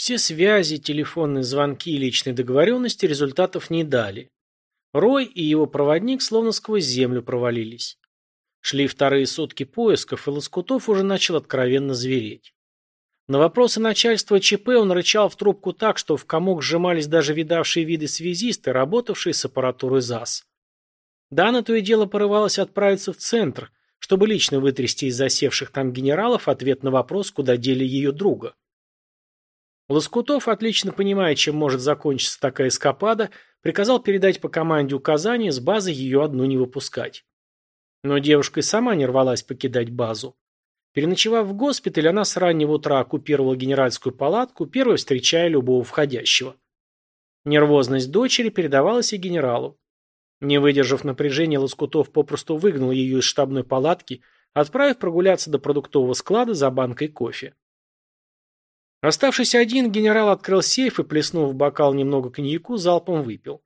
Все связи, телефонные звонки и личные договоренности результатов не дали. Рой и его проводник словно сквозь землю провалились. Шли вторые сутки поисков, и Лоскутов уже начал откровенно звереть. На вопросы начальства ЧП он рычал в трубку так, что в комок сжимались даже видавшие виды связисты, работавшие с аппаратурой ЗАС. Дана то и дело порывалась отправиться в центр, чтобы лично вытрясти из засевших там генералов ответ на вопрос, куда дели ее друга. Лоскутов, отлично понимая, чем может закончиться такая эскапада, приказал передать по команде указание с базы ее одну не выпускать. Но девушка и сама не рвалась покидать базу. Переночевав в госпитале, она с раннего утра оккупировала генеральскую палатку, первой встречая любого входящего. Нервозность дочери передавалась и генералу. Не выдержав напряжения, Лоскутов попросту выгнал ее из штабной палатки, отправив прогуляться до продуктового склада за банкой кофе. Оставшись один, генерал открыл сейф и, плеснув в бокал немного коньяку, залпом выпил.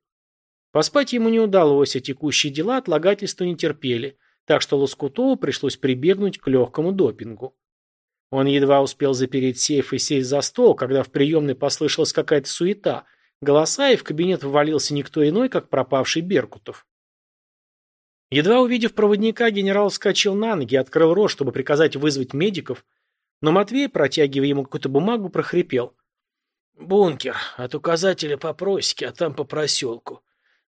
Поспать ему не удалось, а текущие дела отлагательства не терпели, так что Лоскутову пришлось прибегнуть к легкому допингу. Он едва успел запереть сейф и сесть за стол, когда в приемной послышалась какая-то суета, голоса, и в кабинет ввалился никто иной, как пропавший Беркутов. Едва увидев проводника, генерал вскочил на ноги, открыл рот, чтобы приказать вызвать медиков, но Матвей, протягивая ему какую-то бумагу, прохрипел. «Бункер, от указателя по просеке, а там по проселку.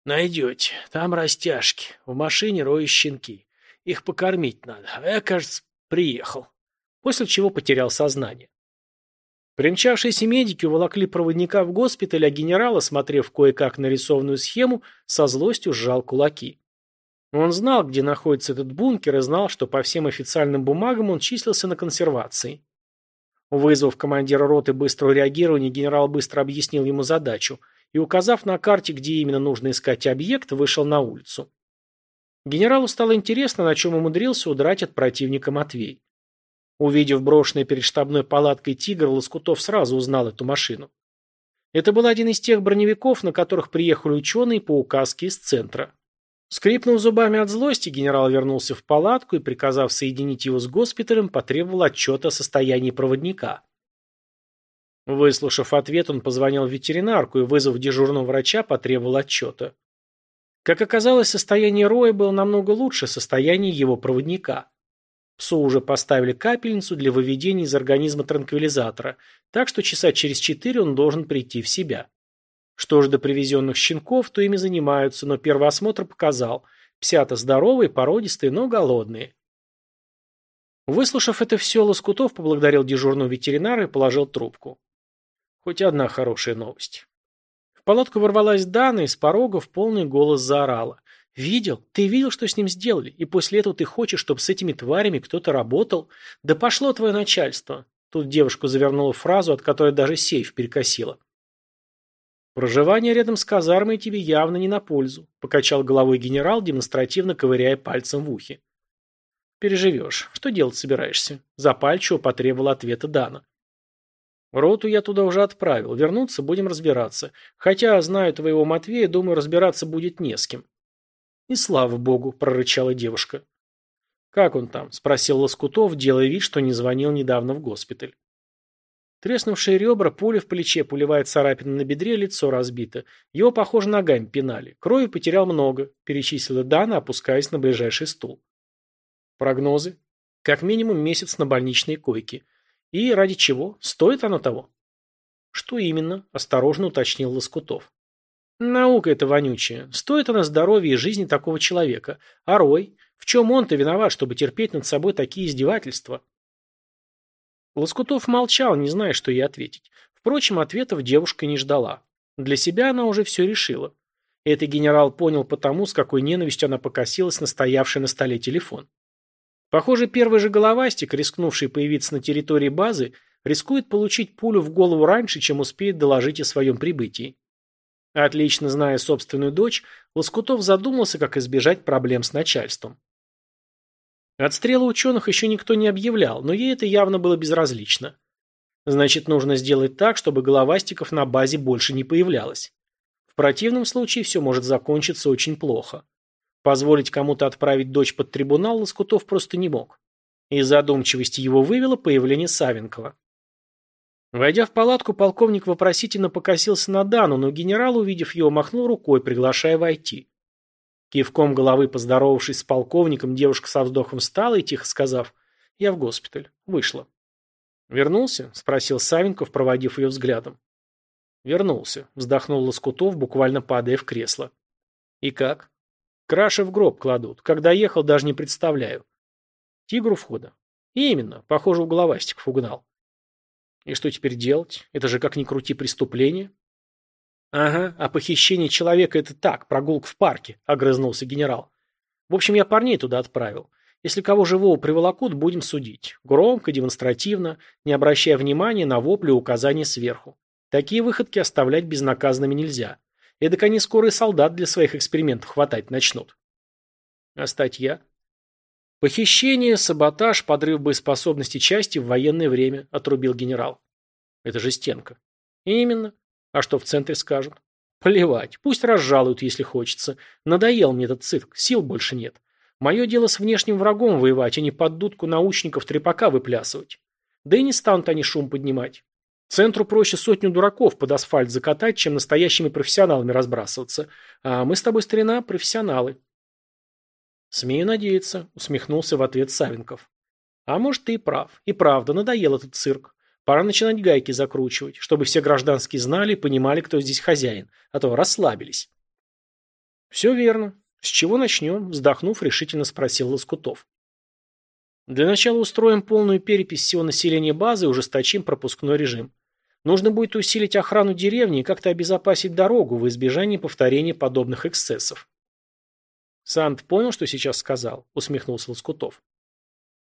Найдете, там растяжки, в машине роют щенки. Их покормить надо. А я, кажется, приехал. После чего потерял сознание. Примчавшиеся медики уволокли проводника в госпиталь, а генерал, осмотрев кое-как нарисованную схему, со злостью сжал кулаки. Он знал, где находится этот бункер, и знал, что по всем официальным бумагам он числился на консервации. Вызвав командира роты быстрого реагирования, генерал быстро объяснил ему задачу и, указав на карте, где именно нужно искать объект, вышел на улицу. Генералу стало интересно, на чем умудрился удрать от противника Матвей. Увидев брошенный перед штабной палаткой «Тигр», Лоскутов сразу узнал эту машину. Это был один из тех броневиков, на которых приехали ученые по указке из центра. Скрипнув зубами от злости, генерал вернулся в палатку и, приказав соединить его с госпиталем, потребовал отчета о состоянии проводника. Выслушав ответ, он позвонил в ветеринарку и, вызвав дежурного врача, потребовал отчета. Как оказалось, состояние Роя было намного лучше состояния его проводника. Псу уже поставили капельницу для выведения из организма транквилизатора, так что часа через четыре он должен прийти в себя. Что же до привезенных щенков, то ими занимаются, но первый осмотр показал, псята здоровые, породистые, но голодные. Выслушав это все, Лоскутов поблагодарил дежурного ветеринара и положил трубку. Хоть одна хорошая новость палатку ворвалась Дана и с порога в полный голос заорала. «Видел? Ты видел, что с ним сделали? И после этого ты хочешь, чтобы с этими тварями кто-то работал? Да пошло твое начальство!» Тут девушка завернула фразу, от которой даже сейф перекосила. «Проживание рядом с казармой тебе явно не на пользу», покачал головой генерал, демонстративно ковыряя пальцем в ухе. «Переживешь. Что делать собираешься?» Запальчиво потребовал ответа Дана. Роту я туда уже отправил. Вернуться будем разбираться. Хотя, знаю твоего Матвея, думаю, разбираться будет не с кем. И слава богу, прорычала девушка. Как он там? Спросил Лоскутов, делая вид, что не звонил недавно в госпиталь. Треснувшие ребра, пуля в плече, пулевая царапина на бедре, лицо разбито. Его, похоже, ногами пинали. Крови потерял много, перечислила Дана, опускаясь на ближайший стул. Прогнозы. Как минимум месяц на больничной койке. И ради чего? Стоит оно того? Что именно? Осторожно уточнил Лоскутов. Наука это вонючая. Стоит она здоровья и жизни такого человека. А Рой? В чем он-то виноват, чтобы терпеть над собой такие издевательства? Лоскутов молчал, не зная, что ей ответить. Впрочем, ответов девушка не ждала. Для себя она уже все решила. Это генерал понял потому, с какой ненавистью она покосилась на стоявший на столе телефон. Похоже, первый же головастик, рискнувший появиться на территории базы, рискует получить пулю в голову раньше, чем успеет доложить о своем прибытии. Отлично зная собственную дочь, Лоскутов задумался, как избежать проблем с начальством. Отстрела ученых еще никто не объявлял, но ей это явно было безразлично. Значит, нужно сделать так, чтобы головастиков на базе больше не появлялось. В противном случае все может закончиться очень плохо. Позволить кому-то отправить дочь под трибунал Лоскутов просто не мог. Из задумчивости его вывело появление Савенкова. Войдя в палатку, полковник вопросительно покосился на Дану, но генерал, увидев его, махнул рукой, приглашая войти. Кивком головы поздоровавшись с полковником, девушка со вздохом встала и, тихо сказав, «Я в госпиталь», вышла. «Вернулся?» – спросил Савенков, проводив ее взглядом. «Вернулся», – вздохнул Лоскутов, буквально падая в кресло. «И как?» «Краши в гроб кладут. Когда ехал, даже не представляю». «Тигру входа». «Именно. Похоже, у головастиков угнал». «И что теперь делать? Это же как ни крути преступление». «Ага, а похищение человека – это так, прогулка в парке», – огрызнулся генерал. «В общем, я парней туда отправил. Если кого живого приволокут, будем судить. Громко, демонстративно, не обращая внимания на вопли и указания сверху. Такие выходки оставлять безнаказанными нельзя. Эдак они скоро и солдат для своих экспериментов хватать начнут. А статья? Похищение, саботаж, подрыв боеспособности части в военное время, отрубил генерал. Это же стенка. Именно. А что в центре скажут? Плевать, пусть разжалуют, если хочется. Надоел мне этот цирк, сил больше нет. Мое дело с внешним врагом воевать, а не под дудку научников трепака выплясывать. Да и не станут они шум поднимать. Центру проще сотню дураков под асфальт закатать, чем настоящими профессионалами разбрасываться. А мы с тобой, старина, профессионалы. Смею надеяться, усмехнулся в ответ Савенков. А может, ты и прав. И правда, надоел этот цирк. Пора начинать гайки закручивать, чтобы все гражданские знали и понимали, кто здесь хозяин, а то расслабились. Все верно. С чего начнем? Вздохнув, решительно спросил Лоскутов. Для начала устроим полную перепись всего населения базы и ужесточим пропускной режим. Нужно будет усилить охрану деревни и как-то обезопасить дорогу в избежании повторения подобных эксцессов. Сант понял, что сейчас сказал, усмехнулся Лоскутов.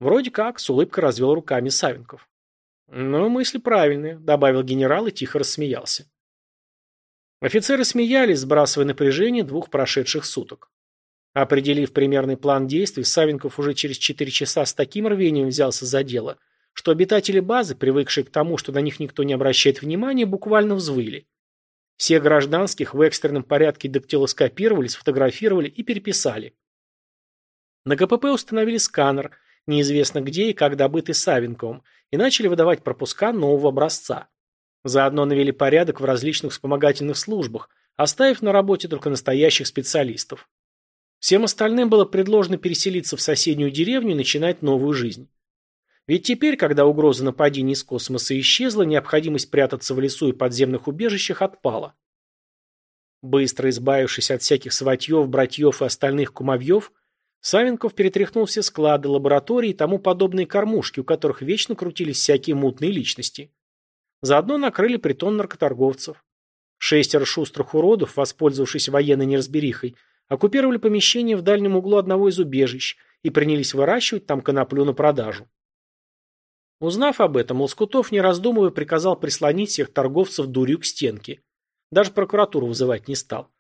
Вроде как, с улыбкой развел руками Савенков. «Ну, мысли правильные», — добавил генерал и тихо рассмеялся. Офицеры смеялись, сбрасывая напряжение двух прошедших суток. Определив примерный план действий, Савенков уже через четыре часа с таким рвением взялся за дело, что обитатели базы, привыкшие к тому, что на них никто не обращает внимания, буквально взвыли. Всех гражданских в экстренном порядке дактилоскопировали, сфотографировали и переписали. На КПП установили сканер, неизвестно где и как добытый Савенковым, и начали выдавать пропуска нового образца. Заодно навели порядок в различных вспомогательных службах, оставив на работе только настоящих специалистов. Всем остальным было предложено переселиться в соседнюю деревню и начинать новую жизнь. Ведь теперь, когда угроза нападений из космоса исчезла, необходимость прятаться в лесу и подземных убежищах отпала. Быстро избавившись от всяких сватьев, братьев и остальных кумовьев, Савенков перетряхнул все склады, лаборатории и тому подобные кормушки, у которых вечно крутились всякие мутные личности. Заодно накрыли притон наркоторговцев. Шестеро шустрых уродов, воспользовавшись военной неразберихой, оккупировали помещение в дальнем углу одного из убежищ и принялись выращивать там коноплю на продажу. Узнав об этом, Лоскутов, не раздумывая, приказал прислонить всех торговцев дурью к стенке. Даже прокуратуру вызывать не стал.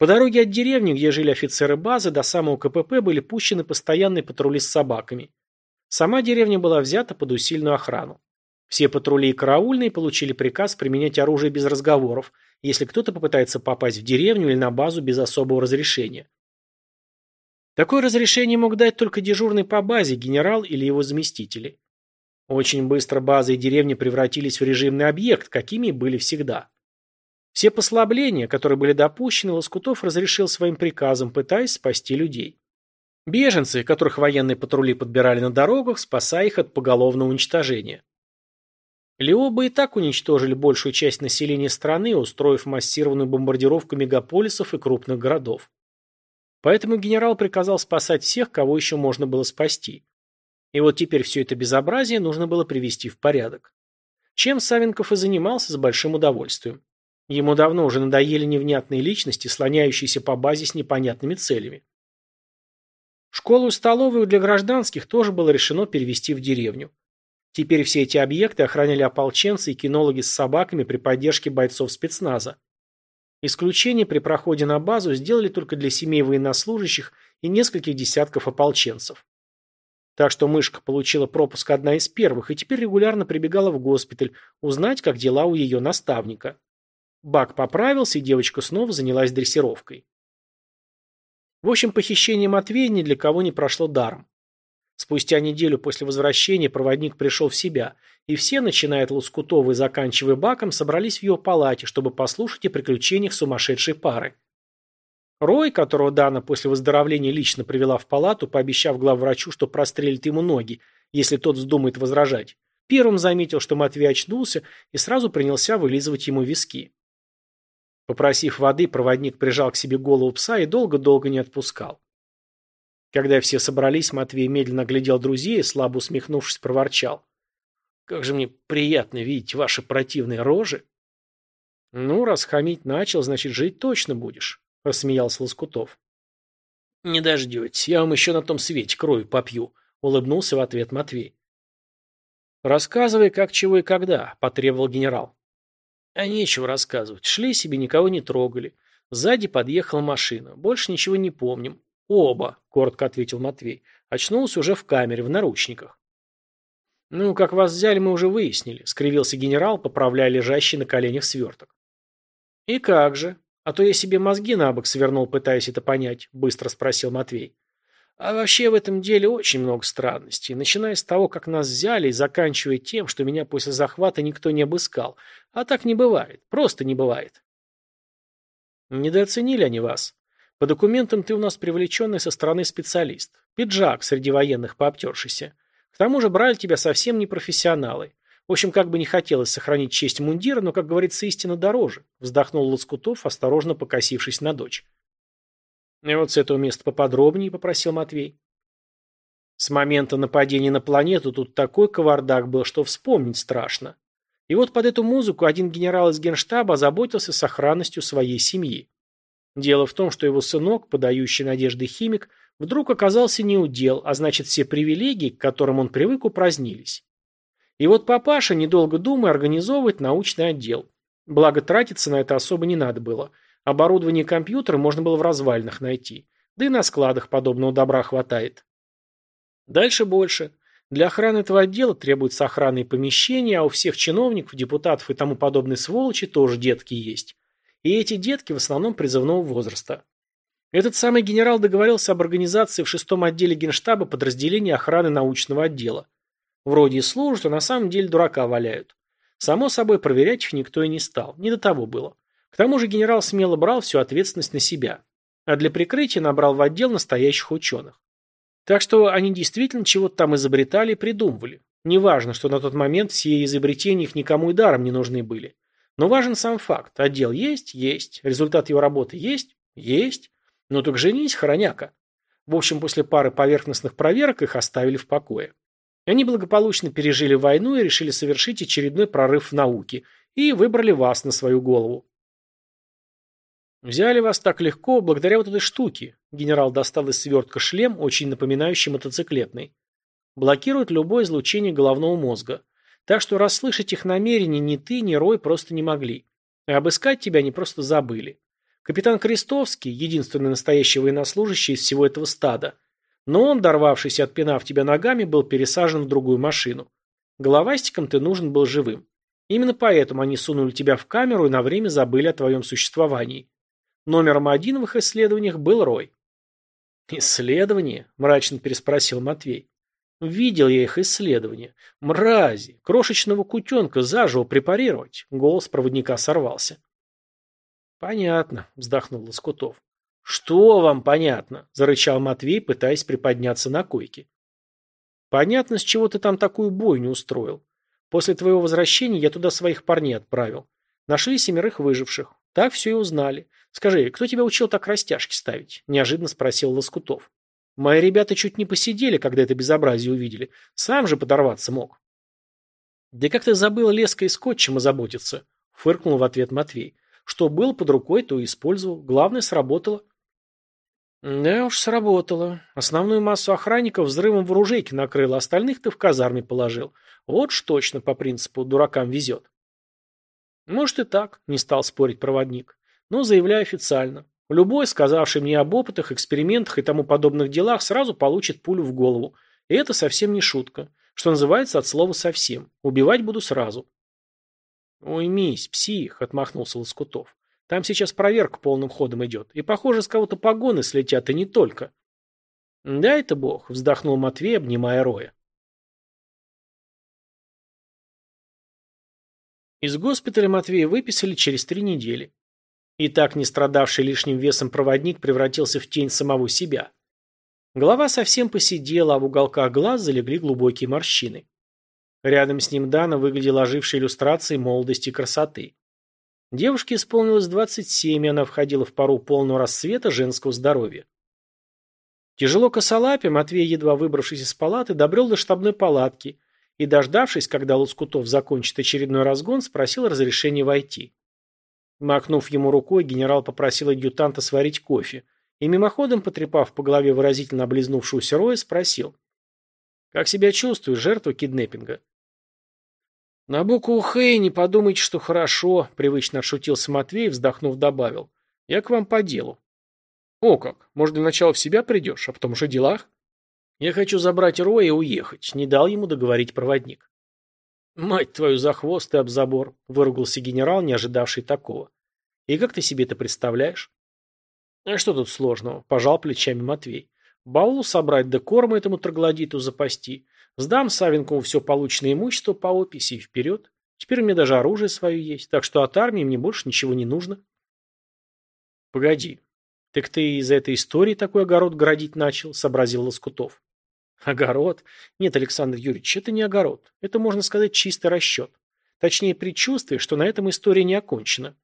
По дороге от деревни, где жили офицеры базы, до самого КПП были пущены постоянные патрули с собаками. Сама деревня была взята под усиленную охрану. Все патрули и караульные получили приказ применять оружие без разговоров, если кто-то попытается попасть в деревню или на базу без особого разрешения. Такое разрешение мог дать только дежурный по базе генерал или его заместители. Очень быстро база и деревня превратились в режимный объект, какими были всегда. Все послабления, которые были допущены, Лоскутов разрешил своим приказом, пытаясь спасти людей. Беженцы, которых военные патрули подбирали на дорогах, спасая их от поголовного уничтожения. Леобы и так уничтожили большую часть населения страны, устроив массированную бомбардировку мегаполисов и крупных городов. Поэтому генерал приказал спасать всех, кого еще можно было спасти. И вот теперь все это безобразие нужно было привести в порядок. Чем Савенков и занимался с большим удовольствием. Ему давно уже надоели невнятные личности, слоняющиеся по базе с непонятными целями. Школу и столовую для гражданских тоже было решено перевести в деревню. Теперь все эти объекты охраняли ополченцы и кинологи с собаками при поддержке бойцов спецназа. Исключение при проходе на базу сделали только для семей военнослужащих и нескольких десятков ополченцев. Так что мышка получила пропуск одна из первых и теперь регулярно прибегала в госпиталь узнать, как дела у ее наставника. Бак поправился, и девочка снова занялась дрессировкой. В общем, похищение Матвея ни для кого не прошло даром. Спустя неделю после возвращения проводник пришел в себя, и все, начиная от Лоскутова и заканчивая Баком, собрались в его палате, чтобы послушать о приключениях сумасшедшей пары. Рой, которого Дана после выздоровления лично привела в палату, пообещав главврачу, что прострелит ему ноги, если тот вздумает возражать, первым заметил, что Матвей очнулся и сразу принялся вылизывать ему виски. Попросив воды, проводник прижал к себе голову пса и долго-долго не отпускал. Когда все собрались, Матвей медленно глядел друзей и, слабо усмехнувшись, проворчал. «Как же мне приятно видеть ваши противные рожи!» «Ну, раз хамить начал, значит, жить точно будешь», — рассмеялся Лоскутов. «Не дождетесь, я вам еще на том свете кровью попью», — улыбнулся в ответ Матвей. «Рассказывай, как, чего и когда», — потребовал генерал. «А нечего рассказывать. Шли себе, никого не трогали. Сзади подъехала машина. Больше ничего не помним. «Оба», — коротко ответил Матвей. Очнулся уже в камере, в наручниках. «Ну, как вас взяли, мы уже выяснили», — скривился генерал, поправляя лежащий на коленях сверток. «И как же? А то я себе мозги на бок свернул, пытаясь это понять», — быстро спросил Матвей. «А вообще в этом деле очень много странностей, начиная с того, как нас взяли, и заканчивая тем, что меня после захвата никто не обыскал. А так не бывает, просто не бывает». «Недооценили они вас», по документам ты у нас привлеченный со стороны специалист. Пиджак среди военных пообтершийся. К тому же брали тебя совсем не профессионалы. В общем, как бы не хотелось сохранить честь мундира, но, как говорится, истина дороже, вздохнул Лоскутов, осторожно покосившись на дочь. И вот с этого места поподробнее, попросил Матвей. С момента нападения на планету тут такой кавардак был, что вспомнить страшно. И вот под эту музыку один генерал из генштаба озаботился сохранностью своей семьи. Дело в том, что его сынок, подающий надежды химик, вдруг оказался неудел, а значит все привилегии, к которым он привык, упразднились. И вот папаша, недолго думая, организовывает научный отдел. Благо тратиться на это особо не надо было. Оборудование компьютера можно было в развалинах найти. Да и на складах подобного добра хватает. Дальше больше. Для охраны этого отдела требуются охранные помещения, а у всех чиновников, депутатов и тому подобной сволочи тоже детки есть. И эти детки в основном призывного возраста. Этот самый генерал договорился об организации в шестом отделе генштаба подразделения охраны научного отдела. Вроде и служат, а на самом деле дурака валяют. Само собой, проверять их никто и не стал. Не до того было. К тому же генерал смело брал всю ответственность на себя. А для прикрытия набрал в отдел настоящих ученых. Так что они действительно чего-то там изобретали и придумывали. Неважно, что на тот момент все изобретения их никому и даром не нужны были. Но важен сам факт. Отдел есть? Есть. Результат его работы есть? Есть. Ну так женись, хороняка. В общем, после пары поверхностных проверок их оставили в покое. Они благополучно пережили войну и решили совершить очередной прорыв в науке. И выбрали вас на свою голову. Взяли вас так легко благодаря вот этой штуке. Генерал достал из свертка шлем, очень напоминающий мотоциклетный. Блокирует любое излучение головного мозга. Так что расслышать их намерения ни ты, ни Рой просто не могли. И обыскать тебя они просто забыли. Капитан Крестовский, единственный настоящий военнослужащий из всего этого стада. Но он, дорвавшись от пинав тебя ногами, был пересажен в другую машину. Головастикам ты нужен был живым. Именно поэтому они сунули тебя в камеру и на время забыли о твоем существовании. Номером один в их исследованиях был Рой. «Исследование?» – мрачно переспросил Матвей. Видел я их исследования. Мрази, крошечного кутенка заживо препарировать. Голос проводника сорвался. Понятно, вздохнул Лоскутов. Что вам понятно? Зарычал Матвей, пытаясь приподняться на койке. Понятно, с чего ты там такую бойню устроил. После твоего возвращения я туда своих парней отправил. Нашли семерых выживших. Так все и узнали. Скажи, кто тебя учил так растяжки ставить? Неожиданно спросил Лоскутов. Мои ребята чуть не посидели, когда это безобразие увидели. Сам же подорваться мог. Да как ты забыл леской и скотчем озаботиться? Фыркнул в ответ Матвей. Что был под рукой, то и использовал. Главное, сработало. Да уж, сработало. Основную массу охранников взрывом в оружейке накрыло, остальных ты в казарме положил. Вот ж точно по принципу дуракам везет. Может и так, не стал спорить проводник. Но заявляю официально. Любой, сказавший мне об опытах, экспериментах и тому подобных делах, сразу получит пулю в голову. И это совсем не шутка. Что называется от слова совсем. Убивать буду сразу. Уймись, псих, отмахнулся Лоскутов. Там сейчас проверка полным ходом идет. И, похоже, с кого-то погоны слетят, и не только. Да это бог, вздохнул Матвей, обнимая Роя. Из госпиталя Матвея выписали через три недели. И так не страдавший лишним весом проводник превратился в тень самого себя. Голова совсем посидела, а в уголках глаз залегли глубокие морщины. Рядом с ним Дана выглядела ожившей иллюстрацией молодости и красоты. Девушке исполнилось 27, и она входила в пару полного рассвета женского здоровья. Тяжело косолапя, Матвей, едва выбравшись из палаты, добрел до штабной палатки и, дождавшись, когда Лоскутов закончит очередной разгон, спросил разрешения войти. Махнув ему рукой, генерал попросил адъютанта сварить кофе и, мимоходом потрепав по голове выразительно облизнувшуюся Роя, спросил. «Как себя чувствуешь, жертва киднеппинга?» «На букву «Х» не подумайте, что хорошо», — привычно отшутился Матвей, вздохнув, добавил. «Я к вам по делу». «О как! Может, для начала в себя придешь, а потом уже делах?» «Я хочу забрать Роя и уехать», — не дал ему договорить проводник. «Мать твою за хвост и об забор», — выругался генерал, не ожидавший такого. «И как ты себе это представляешь?» «А что тут сложного?» – пожал плечами Матвей. «Баул собрать, да корма этому троглодиту запасти. Сдам Савенкову все полученное имущество по описи и вперед. Теперь у меня даже оружие свое есть, так что от армии мне больше ничего не нужно. Погоди, так ты из-за этой истории такой огород градить начал, сообразил Лоскутов. Огород? Нет, Александр Юрьевич, это не огород. Это, можно сказать, чистый расчет. Точнее, предчувствие, что на этом история не окончена.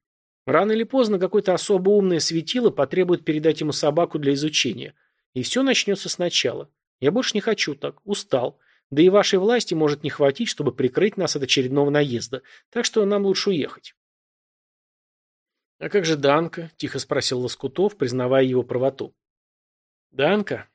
Рано или поздно какое-то особо умное светило потребует передать ему собаку для изучения. И все начнется сначала. Я больше не хочу так. Устал. Да и вашей власти может не хватить, чтобы прикрыть нас от очередного наезда. Так что нам лучше уехать. «А как же Данка?» – тихо спросил Лоскутов, признавая его правоту. «Данка?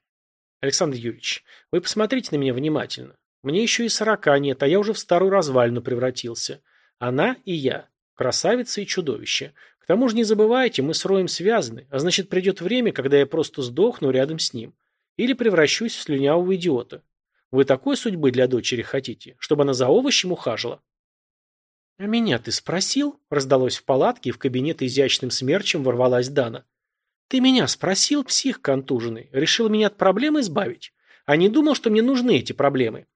Александр Юрьевич, вы посмотрите на меня внимательно. Мне еще и сорока нет, а я уже в старую развалину превратился. Она и я. Красавица и чудовище. К тому же не забывайте, мы с Роем связаны, а значит придет время, когда я просто сдохну рядом с ним. Или превращусь в слюнявого идиота. Вы такой судьбы для дочери хотите, чтобы она за овощем ухаживала? «А меня ты спросил?» – раздалось в палатке, и в кабинет изящным смерчем ворвалась Дана. «Ты меня спросил, псих контуженный? Решил меня от проблем избавить? А не думал, что мне нужны эти проблемы?»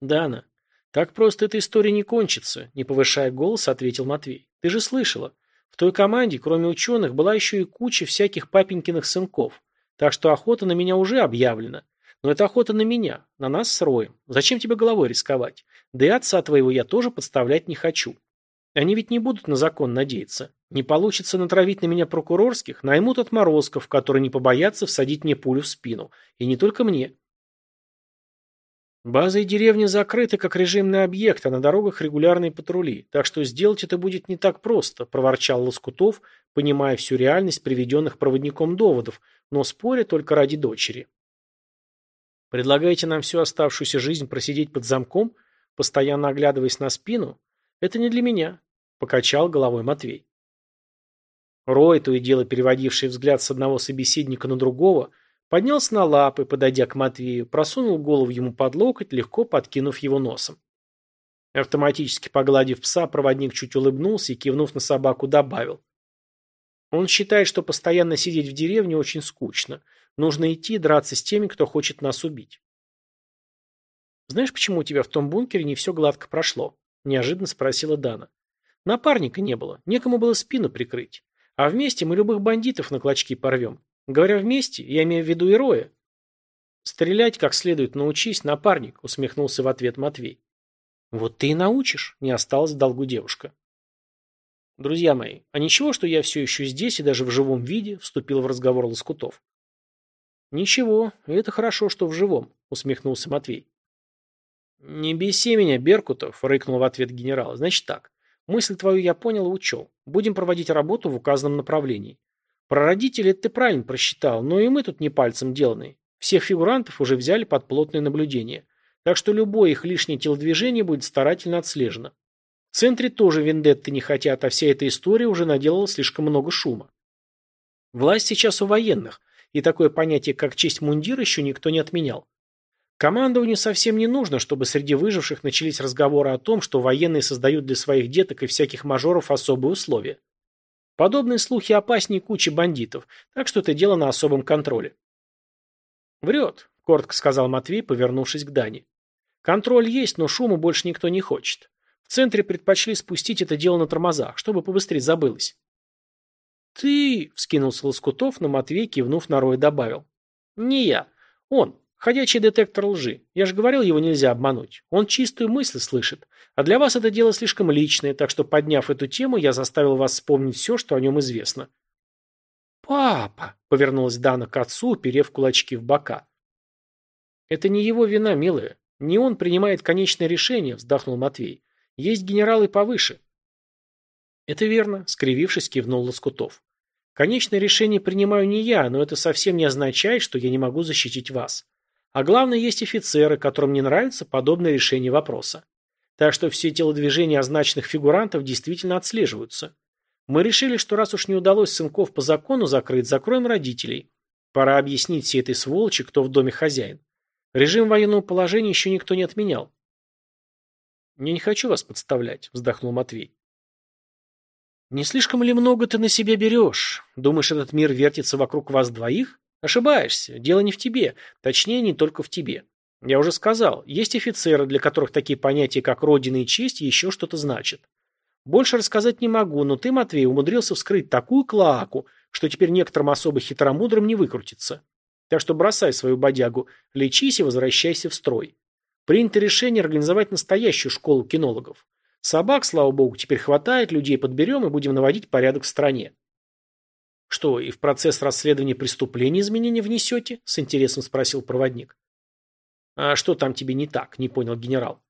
«Дана, так просто эта история не кончится», – не повышая голос, ответил Матвей. «Ты же слышала. В той команде, кроме ученых, была еще и куча всяких папенькиных сынков. Так что охота на меня уже объявлена. Но это охота на меня, на нас с Роем. Зачем тебе головой рисковать? Да и отца твоего я тоже подставлять не хочу. Они ведь не будут на закон надеяться. Не получится натравить на меня прокурорских, наймут отморозков, которые не побоятся всадить мне пулю в спину. И не только мне. База и деревня закрыты как режимный объект, а на дорогах регулярные патрули. Так что сделать это будет не так просто, проворчал Лоскутов, понимая всю реальность приведенных проводником доводов, но споря только ради дочери. Предлагаете нам всю оставшуюся жизнь просидеть под замком, постоянно оглядываясь на спину? Это не для меня, покачал головой Матвей. Рой, то и дело переводивший взгляд с одного собеседника на другого, поднялся на лапы, подойдя к Матвею, просунул голову ему под локоть, легко подкинув его носом. Автоматически погладив пса, проводник чуть улыбнулся и, кивнув на собаку, добавил. Он считает, что постоянно сидеть в деревне очень скучно. Нужно идти драться с теми, кто хочет нас убить. «Знаешь, почему у тебя в том бункере не все гладко прошло?» – неожиданно спросила Дана. «Напарника не было, некому было спину прикрыть. А вместе мы любых бандитов на клочки порвем. Говоря вместе, я имею в виду и Роя». «Стрелять как следует научись, напарник», – усмехнулся в ответ Матвей. «Вот ты и научишь», – не осталось в долгу девушка. «Друзья мои, а ничего, что я все еще здесь и даже в живом виде?» – вступил в разговор Лоскутов. «Ничего, это хорошо, что в живом», — усмехнулся Матвей. «Не беси меня, Беркутов», — рыкнул в ответ генерал. «Значит так, мысль твою я понял и учел. Будем проводить работу в указанном направлении. Про родителей это ты правильно просчитал, но и мы тут не пальцем деланы. Всех фигурантов уже взяли под плотное наблюдение. Так что любое их лишнее телодвижение будет старательно отслежено. В центре тоже вендетты не хотят, а вся эта история уже наделала слишком много шума. Власть сейчас у военных, и такое понятие, как честь мундира, еще никто не отменял. Командованию совсем не нужно, чтобы среди выживших начались разговоры о том, что военные создают для своих деток и всяких мажоров особые условия. Подобные слухи опаснее кучи бандитов, так что это дело на особом контроле. Врет, коротко сказал Матвей, повернувшись к Дане. Контроль есть, но шуму больше никто не хочет. В центре предпочли спустить это дело на тормозах, чтобы побыстрее забылось. «Ты...» — вскинулся Лоскутов, но Матвей, кивнув на Роя, добавил. «Не я. Он. Ходячий детектор лжи. Я же говорил, его нельзя обмануть. Он чистую мысль слышит. А для вас это дело слишком личное, так что, подняв эту тему, я заставил вас вспомнить все, что о нем известно». «Папа!» — повернулась Дана к отцу, уперев кулачки в бока. «Это не его вина, милая. Не он принимает конечное решение», — вздохнул Матвей. «Есть генералы повыше». «Это верно», — скривившись, кивнул Лоскутов. «Конечное решение принимаю не я, но это совсем не означает, что я не могу защитить вас. А главное, есть офицеры, которым не нравится подобное решение вопроса. Так что все телодвижения означенных фигурантов действительно отслеживаются. Мы решили, что раз уж не удалось сынков по закону закрыть, закроем родителей. Пора объяснить всей этой сволочи, кто в доме хозяин. Режим военного положения еще никто не отменял. «Я не хочу вас подставлять», — вздохнул Матвей. «Не слишком ли много ты на себя берешь? Думаешь, этот мир вертится вокруг вас двоих? Ошибаешься. Дело не в тебе. Точнее, не только в тебе. Я уже сказал, есть офицеры, для которых такие понятия, как родина и честь, еще что-то значат. Больше рассказать не могу, но ты, Матвей, умудрился вскрыть такую клоаку, что теперь некоторым особо хитромудрым не выкрутиться. Так что бросай свою бодягу, лечись и возвращайся в строй. Принято решение организовать настоящую школу кинологов. Собак, слава богу, теперь хватает, людей подберем и будем наводить порядок в стране. Что, и в процесс расследования преступлений изменения внесете? С интересом спросил проводник. А что там тебе не так? Не понял генерал.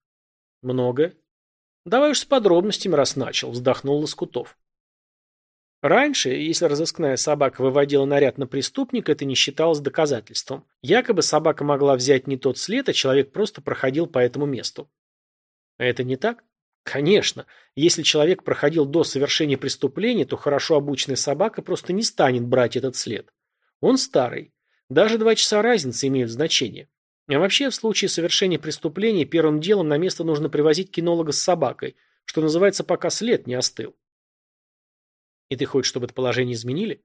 Много. Давай уж с подробностями, раз начал, вздохнул Лоскутов. Раньше, если разыскная собака выводила наряд на преступника, это не считалось доказательством. Якобы собака могла взять не тот след, а человек просто проходил по этому месту. А это не так? Конечно. Если человек проходил до совершения преступления, то хорошо обученная собака просто не станет брать этот след. Он старый. Даже два часа разницы имеют значение. А вообще, в случае совершения преступления, первым делом на место нужно привозить кинолога с собакой, что называется, пока след не остыл. И ты хочешь, чтобы это положение изменили?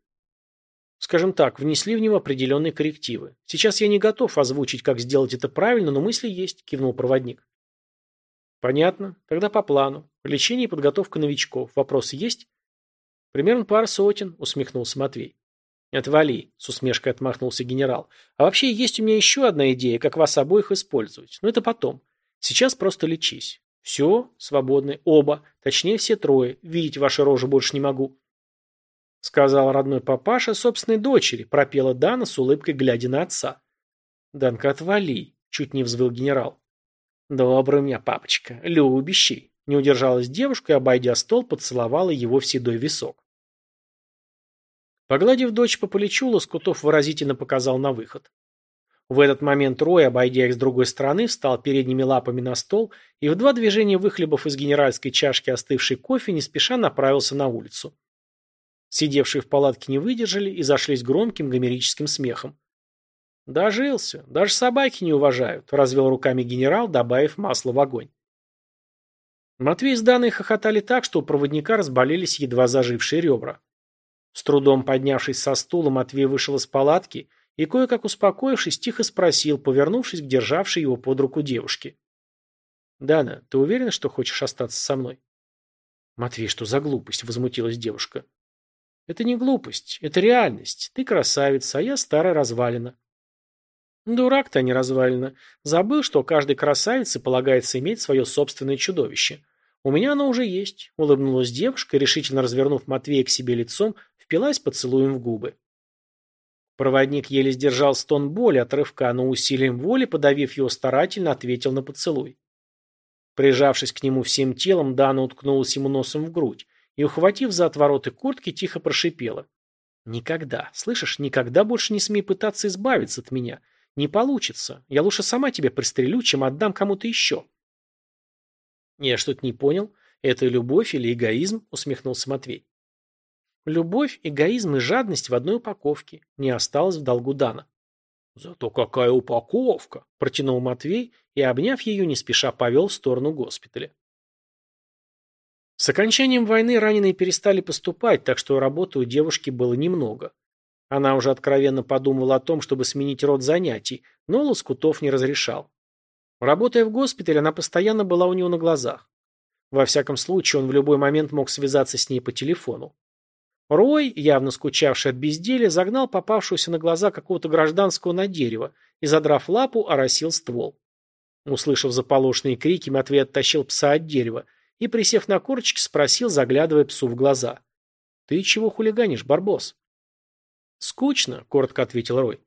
Скажем так, внесли в него определенные коррективы. Сейчас я не готов озвучить, как сделать это правильно, но мысли есть, кивнул проводник. Понятно. Тогда по плану. Лечение и подготовка новичков. Вопросы есть? Примерно пара сотен, усмехнулся Матвей. «Отвали», — с усмешкой отмахнулся генерал. «А вообще есть у меня еще одна идея, как вас обоих использовать. Но это потом. Сейчас просто лечись. Все, свободны, оба, точнее все трое. Видеть ваши рожи больше не могу. Сказал родной папаша собственной дочери, пропела Дана с улыбкой, глядя на отца. «Данка, отвали!» — чуть не взвыл генерал. «Добрый у меня папочка, любящий!» Не удержалась девушка и, обойдя стол, поцеловала его в седой висок. Погладив дочь по плечу, Лоскутов выразительно показал на выход. В этот момент Рой, обойдя их с другой стороны, встал передними лапами на стол и в два движения выхлебав из генеральской чашки остывший кофе, не спеша направился на улицу. Сидевшие в палатке не выдержали и зашлись громким гомерическим смехом. «Дожился. Даже собаки не уважают», – развел руками генерал, добавив масло в огонь. Матвей с Даной хохотали так, что у проводника разболелись едва зажившие ребра. С трудом поднявшись со стула, Матвей вышел из палатки и, кое-как успокоившись, тихо спросил, повернувшись к державшей его под руку девушке. «Дана, ты уверена, что хочешь остаться со мной?» «Матвей, что за глупость?» – возмутилась девушка. Это не глупость, это реальность. Ты красавица, а я старая развалина. Дурак-то, а не развалина. Забыл, что каждой красавице полагается иметь свое собственное чудовище. У меня оно уже есть, улыбнулась девушка решительно развернув Матвея к себе лицом, впилась поцелуем в губы. Проводник еле сдержал стон боли от рывка, но усилием воли, подавив его старательно, ответил на поцелуй. Прижавшись к нему всем телом, Дана уткнулась ему носом в грудь и, ухватив за отвороты куртки, тихо прошипела. «Никогда, слышишь, никогда больше не смей пытаться избавиться от меня. Не получится. Я лучше сама тебя пристрелю, чем отдам кому-то еще». «Я что-то не понял. Это любовь или эгоизм?» — усмехнулся Матвей. «Любовь, эгоизм и жадность в одной упаковке. Не осталось в долгу Дана». «Зато какая упаковка!» – протянул Матвей и, обняв ее, не спеша повел в сторону госпиталя. С окончанием войны раненые перестали поступать, так что работы у девушки было немного. Она уже откровенно подумывала о том, чтобы сменить род занятий, но Лоскутов не разрешал. Работая в госпитале, она постоянно была у него на глазах. Во всяком случае, он в любой момент мог связаться с ней по телефону. Рой, явно скучавший от безделия, загнал попавшуюся на глаза какого-то гражданского на дерево и, задрав лапу, оросил ствол. Услышав заполошенные крики, Матвей оттащил пса от дерева и, присев на корточки, спросил, заглядывая псу в глаза. «Ты чего хулиганишь, Барбос?» «Скучно», — коротко ответил Рой.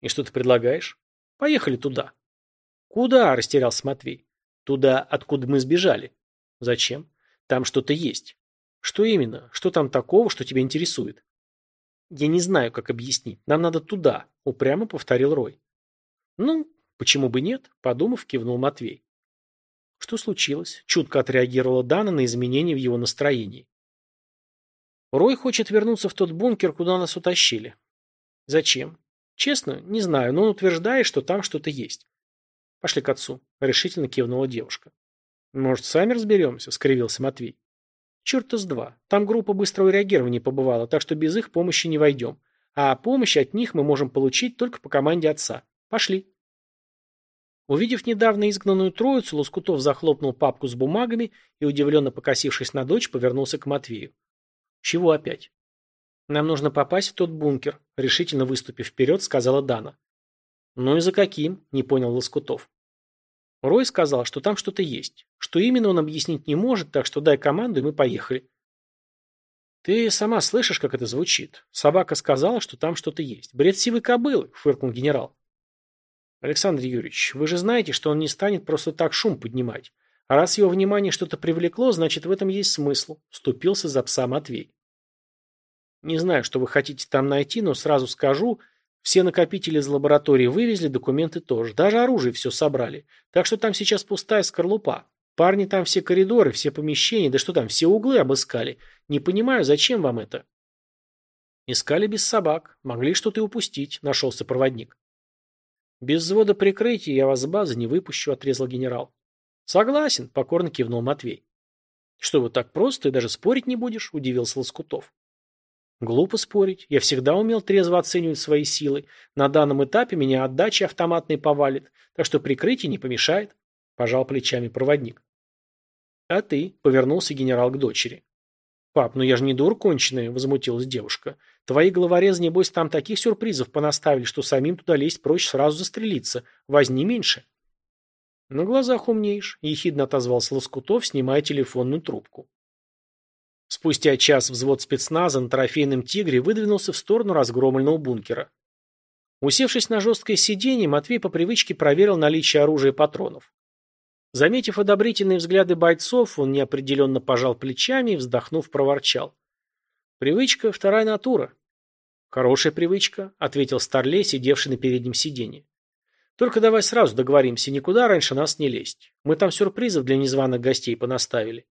«И что ты предлагаешь?» «Поехали туда». «Куда?» — растерялся Матвей. «Туда, откуда мы сбежали». «Зачем?» «Там что-то есть». «Что именно? Что там такого, что тебя интересует?» «Я не знаю, как объяснить. Нам надо туда», — упрямо повторил Рой. «Ну, почему бы нет?» — подумав, кивнул Матвей. Что случилось? Чутко отреагировала Дана на изменения в его настроении. Рой хочет вернуться в тот бункер, куда нас утащили. Зачем? Честно, не знаю, но он утверждает, что там что-то есть. Пошли к отцу, решительно кивнула девушка. Может, сами разберемся, скривился Матвей. Черта с два. Там группа быстрого реагирования побывала, так что без их помощи не войдем. А помощь от них мы можем получить только по команде отца. Пошли. Увидев недавно изгнанную троицу, Лоскутов захлопнул папку с бумагами и, удивленно покосившись на дочь, повернулся к Матвею. «Чего опять?» «Нам нужно попасть в тот бункер», — решительно выступив вперед, сказала Дана. «Ну и за каким?» – не понял Лоскутов. Рой сказал, что там что-то есть. Что именно он объяснить не может, так что дай команду, и мы поехали. «Ты сама слышишь, как это звучит? Собака сказала, что там что-то есть. Бред сивой кобылы», – фыркнул генерал. «Александр Юрьевич, вы же знаете, что он не станет просто так шум поднимать. Раз его внимание что-то привлекло, значит, в этом есть смысл», – вступился за пса Матвей. «Не знаю, что вы хотите там найти, но сразу скажу, все накопители из лаборатории вывезли, документы тоже. Даже оружие все собрали. Так что там сейчас пустая скорлупа. Парни там все коридоры, все помещения, да что там, все углы обыскали. Не понимаю, зачем вам это? Искали без собак. Могли что-то и упустить, нашелся проводник. Без взвода прикрытия я вас с базы не выпущу, отрезал генерал. Согласен, покорно кивнул Матвей. Что, вот так просто и даже спорить не будешь? Удивился Лоскутов. Глупо спорить. Я всегда умел трезво оценивать свои силы. На данном этапе меня отдача автоматной повалит, так что прикрытие не помешает. Пожал плечами проводник. А ты? Повернулся генерал к дочери. Пап, ну я же не дур конченая, возмутилась девушка. Твои головорезы, небось, там таких сюрпризов понаставили, что самим туда лезть проще сразу застрелиться. Возни меньше. На глазах умнеешь, ехидно отозвался Лоскутов, снимая телефонную трубку. Спустя час взвод спецназа на трофейном «Тигре» выдвинулся в сторону разгромленного бункера. Усевшись на жесткое сиденье, Матвей по привычке проверил наличие оружия и патронов. Заметив одобрительные взгляды бойцов, он неопределенно пожал плечами и, вздохнув, проворчал. «Привычка – вторая натура». «Хорошая привычка», – ответил Старлей, сидевший на переднем сиденье. «Только давай сразу договоримся, никуда раньше нас не лезть. Мы там сюрпризов для незваных гостей понаставили».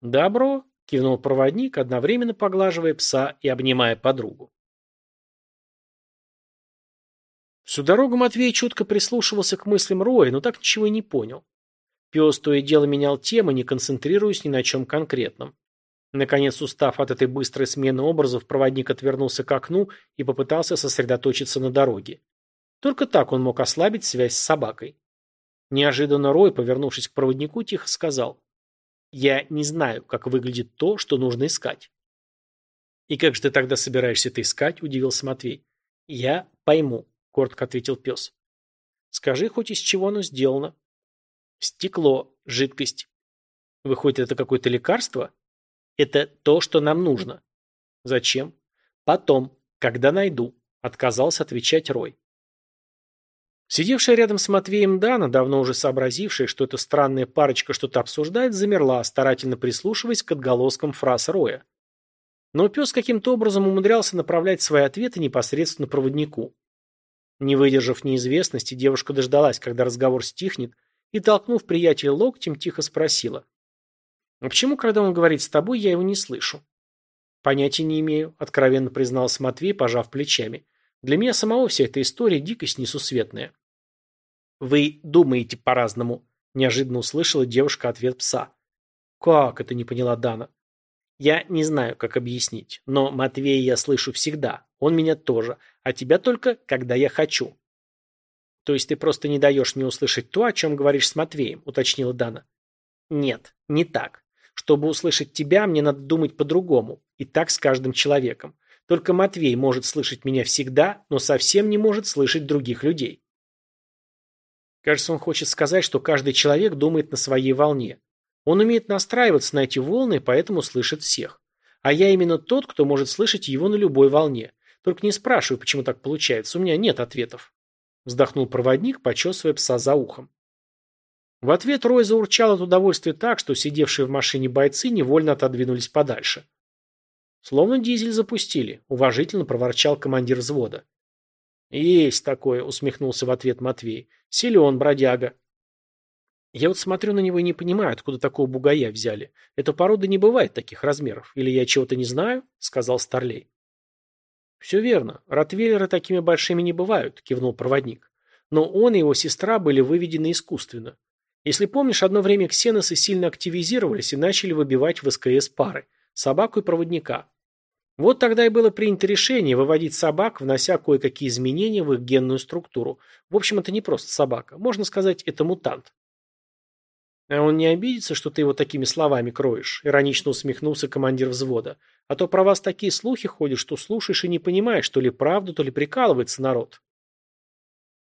«Добро», кивнул проводник, одновременно поглаживая пса и обнимая подругу. Всю дорогу Матвей чутко прислушивался к мыслям Роя, но так ничего и не понял. Пес то и дело менял темы, не концентрируясь ни на чем конкретном. Наконец, устав от этой быстрой смены образов, проводник отвернулся к окну и попытался сосредоточиться на дороге. Только так он мог ослабить связь с собакой. Неожиданно Рой, повернувшись к проводнику, тихо сказал. Я не знаю, как выглядит то, что нужно искать. И как же ты тогда собираешься это искать? Удивился Матвей. Я пойму, коротко ответил пес. Скажи хоть из чего оно сделано. Стекло, жидкость. Выходит, это какое-то лекарство? Это то, что нам нужно. Зачем? Потом, когда найду, отказался отвечать Рой. Сидевшая рядом с Матвеем Дана, давно уже сообразившая, что эта странная парочка что-то обсуждает, замерла, старательно прислушиваясь к отголоскам фраз Роя. Но пес каким-то образом умудрялся направлять свои ответы непосредственно проводнику. Не выдержав неизвестности, девушка дождалась, когда разговор стихнет, и, толкнув приятеля локтем, тихо спросила. «А почему, когда он говорит с тобой, я его не слышу?» «Понятия не имею», — откровенно признался Матвей, пожав плечами. Для меня самого вся эта история дикость несусветная. «Вы думаете по-разному», – неожиданно услышала девушка ответ пса. «Как это?» – не поняла Дана. Я не знаю, как объяснить, но Матвея я слышу всегда. Он меня тоже. А тебя только, когда я хочу. То есть ты просто не даешь мне услышать то, о чем говоришь с Матвеем, уточнила Дана. Нет, не так. Чтобы услышать тебя, мне надо думать по-другому. И так с каждым человеком. Только Матвей может слышать меня всегда, но совсем не может слышать других людей. Кажется, он хочет сказать, что каждый человек думает на своей волне. Он умеет настраиваться на эти волны, поэтому слышит всех. А я именно тот, кто может слышать его на любой волне. Только не спрашивай, почему так получается, у меня нет ответов. Вздохнул проводник, почесывая пса за ухом. В ответ Рой заурчал от удовольствия так, что сидевшие в машине бойцы невольно отодвинулись подальше. Словно дизель запустили, уважительно проворчал командир взвода. Есть такое, усмехнулся в ответ Матвей. Силен, бродяга. Я вот смотрю на него и не понимаю, откуда такого бугая взяли. Эта порода не бывает таких размеров. Или я чего-то не знаю? Сказал Старлей. Все верно. Ротвейлеры такими большими не бывают, кивнул проводник. Но он и его сестра были выведены искусственно. Если помнишь, одно время ксеносы сильно активизировались и начали выбивать в СКС пары – собаку и проводника. Вот тогда и было принято решение выводить собак, внося кое-какие изменения в их генную структуру. В общем, это не просто собака. Можно сказать, это мутант. А он не обидится, что ты его такими словами кроешь? Иронично усмехнулся командир взвода. А то про вас такие слухи ходят, что слушаешь и не понимаешь, то ли правду, то ли прикалывается народ.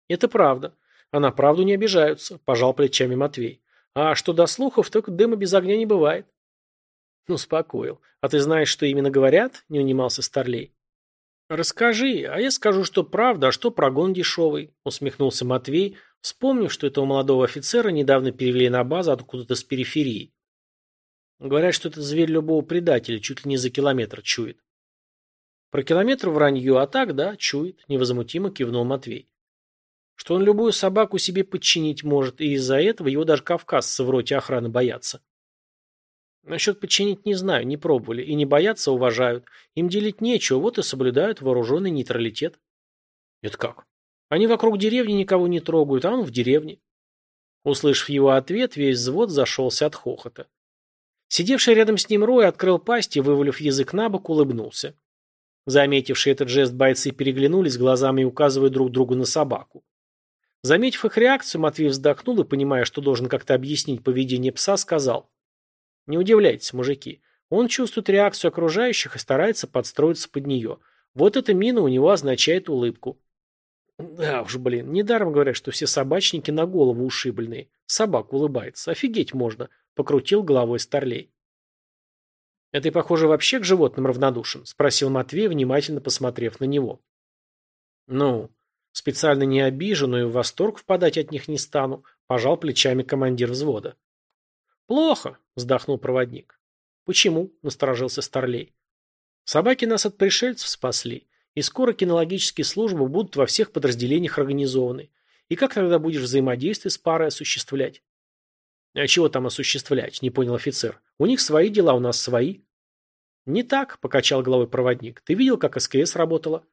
Это правда. А на правду не обижаются, пожал плечами Матвей. А что до слухов, так дыма без огня не бывает. Успокоил. А ты знаешь, что именно говорят? Не унимался Старлей. Расскажи, а я скажу, что правда, а что прогон дешевый, усмехнулся Матвей, вспомнив, что этого молодого офицера недавно перевели на базу откуда-то с периферии. Говорят, что этот зверь любого предателя чуть ли не за километр чует. Про километр вранье, а так, да, чует, невозмутимо кивнул Матвей. Что он любую собаку себе подчинить может, и из-за этого его даже кавказцы в роте охраны боятся. Насчет подчинить не знаю, не пробовали, и не боятся, уважают. Им делить нечего, вот и соблюдают вооруженный нейтралитет. Это как? Они вокруг деревни никого не трогают, а он в деревне. Услышав его ответ, весь взвод зашелся от хохота. Сидевший рядом с ним Рой открыл пасть и, вывалив язык на бок, улыбнулся. Заметившие этот жест бойцы переглянулись глазами, указывая друг другу на собаку. Заметив их реакцию, Матвей вздохнул и, понимая, что должен как-то объяснить поведение пса, сказал. «Не удивляйтесь, мужики. Он чувствует реакцию окружающих и старается подстроиться под нее. Вот эта мина у него означает улыбку. Да уж, блин, недаром говорят, что все собачники на голову ушибленные. Собак улыбается. Офигеть можно, покрутил головой Старлей. «А ты, похоже, вообще к животным равнодушен?» – спросил Матвей, внимательно посмотрев на него. «Ну, специально не обижу, но и в восторг впадать от них не стану», – пожал плечами командир взвода. «Плохо», – вздохнул проводник. «Почему?» – насторожился Старлей. «Собаки нас от пришельцев спасли. И скоро кинологические службы будут во всех подразделениях организованы. И как тогда будешь взаимодействие с парой осуществлять? А чего там осуществлять, не понял офицер. У них свои дела, у нас свои. Не так, покачал головой проводник. Ты видел, как СКС работала?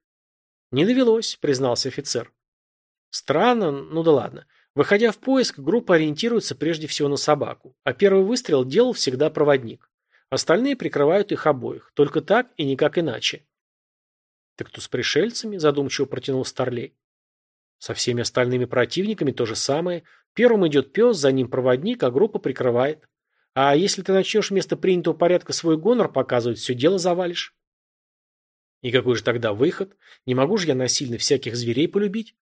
Не довелось, признался офицер. Странно, ну да ладно. Выходя в поиск, группа ориентируется прежде всего на собаку, а первый выстрел делал всегда проводник. Остальные прикрывают их обоих, только так и никак иначе. Так то с пришельцами, задумчиво протянул Старлей. Со всеми остальными противниками то же самое. Первым идет пес, за ним проводник, а группа прикрывает. А если ты начнешь вместо принятого порядка свой гонор показывать, все дело завалишь. И какой же тогда выход? Не могу же я насильно всяких зверей полюбить?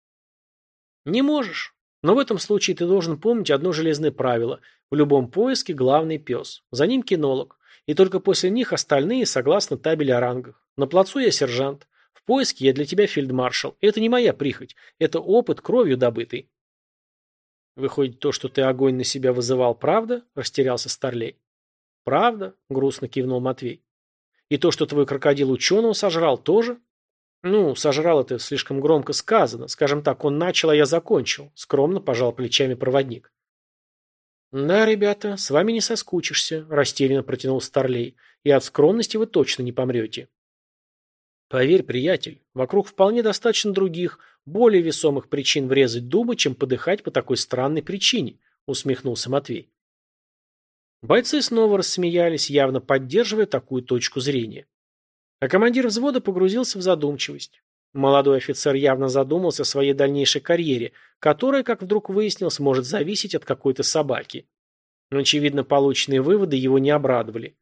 Не можешь. Но в этом случае ты должен помнить одно железное правило. В любом поиске главный пес. За ним кинолог. И только после них остальные согласно табели о рангах. На плацу я сержант. В поиске я для тебя фельдмаршал. Это не моя прихоть. Это опыт кровью добытый. Выходит, то, что ты огонь на себя вызывал, правда? Растерялся Старлей. Правда? Грустно кивнул Матвей. И то, что твой крокодил ученого сожрал, тоже? Ну, сожрал это слишком громко сказано. Скажем так, он начал, а я закончил. Скромно пожал плечами проводник. «Да, ребята, с вами не соскучишься», – растерянно протянул Старлей. «И от скромности вы точно не помрете». Поверь, приятель, вокруг вполне достаточно других, более весомых причин врезать дуба, чем подыхать по такой странной причине, усмехнулся Матвей. Бойцы снова рассмеялись, явно поддерживая такую точку зрения. А командир взвода погрузился в задумчивость. Молодой офицер явно задумался о своей дальнейшей карьере, которая, как вдруг выяснилось, может зависеть от какой-то собаки. Но, очевидно, полученные выводы его не обрадовали.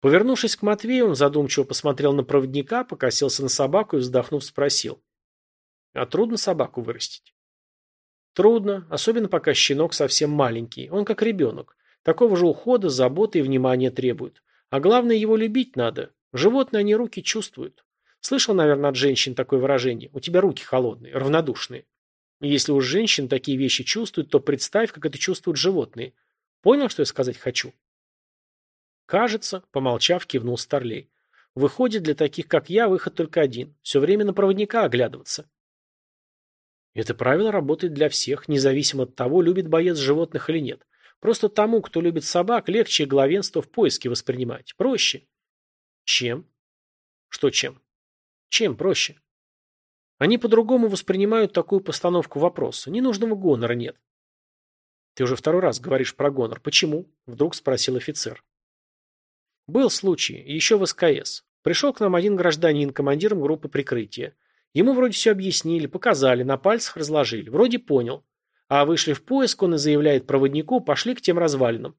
Повернувшись к Матвею, он задумчиво посмотрел на проводника, покосился на собаку и, вздохнув, спросил. «А трудно собаку вырастить?» «Трудно, особенно пока щенок совсем маленький. Он как ребенок. Такого же ухода, заботы и внимания требует. А главное, его любить надо. Животные они руки чувствуют. Слышал, наверное, от женщин такое выражение. У тебя руки холодные, равнодушные. Если уж женщин такие вещи чувствуют, то представь, как это чувствуют животные. Понял, что я сказать хочу? Кажется, помолчав, кивнул Старлей. Выходит, для таких, как я, выход только один. Все время на проводника оглядываться. Это правило работает для всех, независимо от того, любит боец животных или нет. Просто тому, кто любит собак, легче главенство в поиске воспринимать. Проще. Чем? Что чем? Чем проще? Они по-другому воспринимают такую постановку вопроса. Ненужного гонора нет. Ты уже второй раз говоришь про гонор. Почему? Вдруг спросил офицер. Был случай, еще в СКС. Пришел к нам один гражданин, командиром группы прикрытия. Ему вроде все объяснили, показали, на пальцах разложили. Вроде понял. А вышли в поиск, он и заявляет проводнику, пошли к тем развалинам.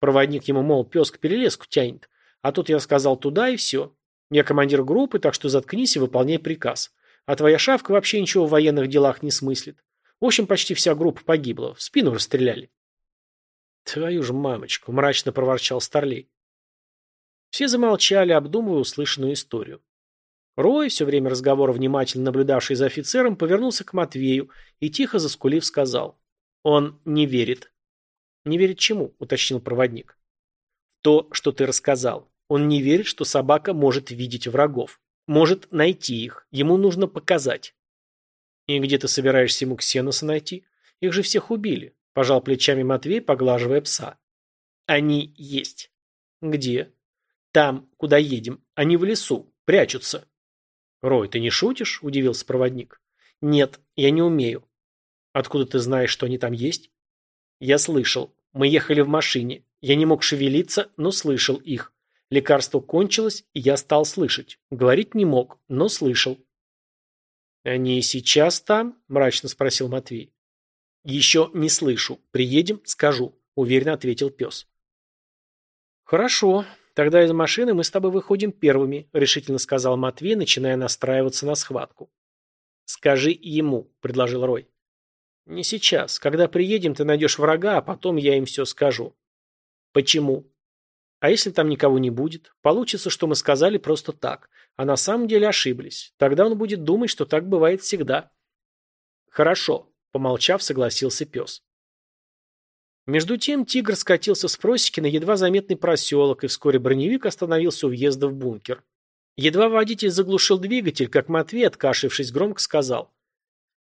Проводник ему, мол, пес к перелеску тянет. А тут я сказал туда и все. Я командир группы, так что заткнись и выполняй приказ. А твоя шавка вообще ничего в военных делах не смыслит. В общем, почти вся группа погибла. В спину расстреляли. Твою же мамочку, мрачно проворчал Старлей. Все замолчали, обдумывая услышанную историю. Рой, все время разговора внимательно наблюдавший за офицером, повернулся к Матвею и, тихо заскулив, сказал. «Он не верит». «Не верит чему?» – уточнил проводник. «То, что ты рассказал. Он не верит, что собака может видеть врагов. Может найти их. Ему нужно показать». «И где ты собираешься ему ксеноса найти? Их же всех убили», – пожал плечами Матвей, поглаживая пса. «Они есть». «Где?» «Там, куда едем. Они в лесу. Прячутся». «Рой, ты не шутишь?» – удивился проводник. «Нет, я не умею». «Откуда ты знаешь, что они там есть?» «Я слышал. Мы ехали в машине. Я не мог шевелиться, но слышал их. Лекарство кончилось, и я стал слышать. Говорить не мог, но слышал». «Они сейчас там?» – мрачно спросил Матвей. «Еще не слышу. Приедем, скажу», – уверенно ответил пес. «Хорошо. «Тогда из машины мы с тобой выходим первыми», – решительно сказал Матвей, начиная настраиваться на схватку. «Скажи ему», – предложил Рой. «Не сейчас. Когда приедем, ты найдешь врага, а потом я им все скажу». «Почему?» «А если там никого не будет? Получится, что мы сказали просто так, а на самом деле ошиблись. Тогда он будет думать, что так бывает всегда». «Хорошо», – помолчав, согласился пес. Между тем тигр скатился с просеки на едва заметный проселок, и вскоре броневик остановился у въезда в бункер. Едва водитель заглушил двигатель, как Матвей, откашлившись громко, сказал.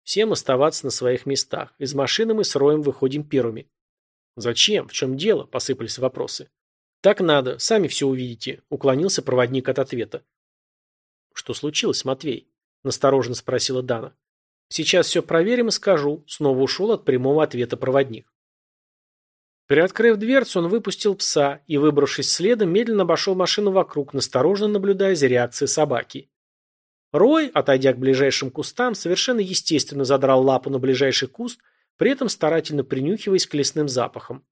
«Всем оставаться на своих местах. Из машины мы с Роем выходим первыми». «Зачем? В чем дело?» – посыпались вопросы. «Так надо. Сами все увидите», – уклонился проводник от ответа. «Что случилось, Матвей?» – настороженно спросила Дана. «Сейчас все проверим и скажу», – снова ушел от прямого ответа проводник. Приоткрыв дверцу, он выпустил пса и, выбравшись следом, медленно обошел машину вокруг, настороженно наблюдая за реакцией собаки. Рой, отойдя к ближайшим кустам, совершенно естественно задрал лапу на ближайший куст, при этом старательно принюхиваясь к лесным запахам.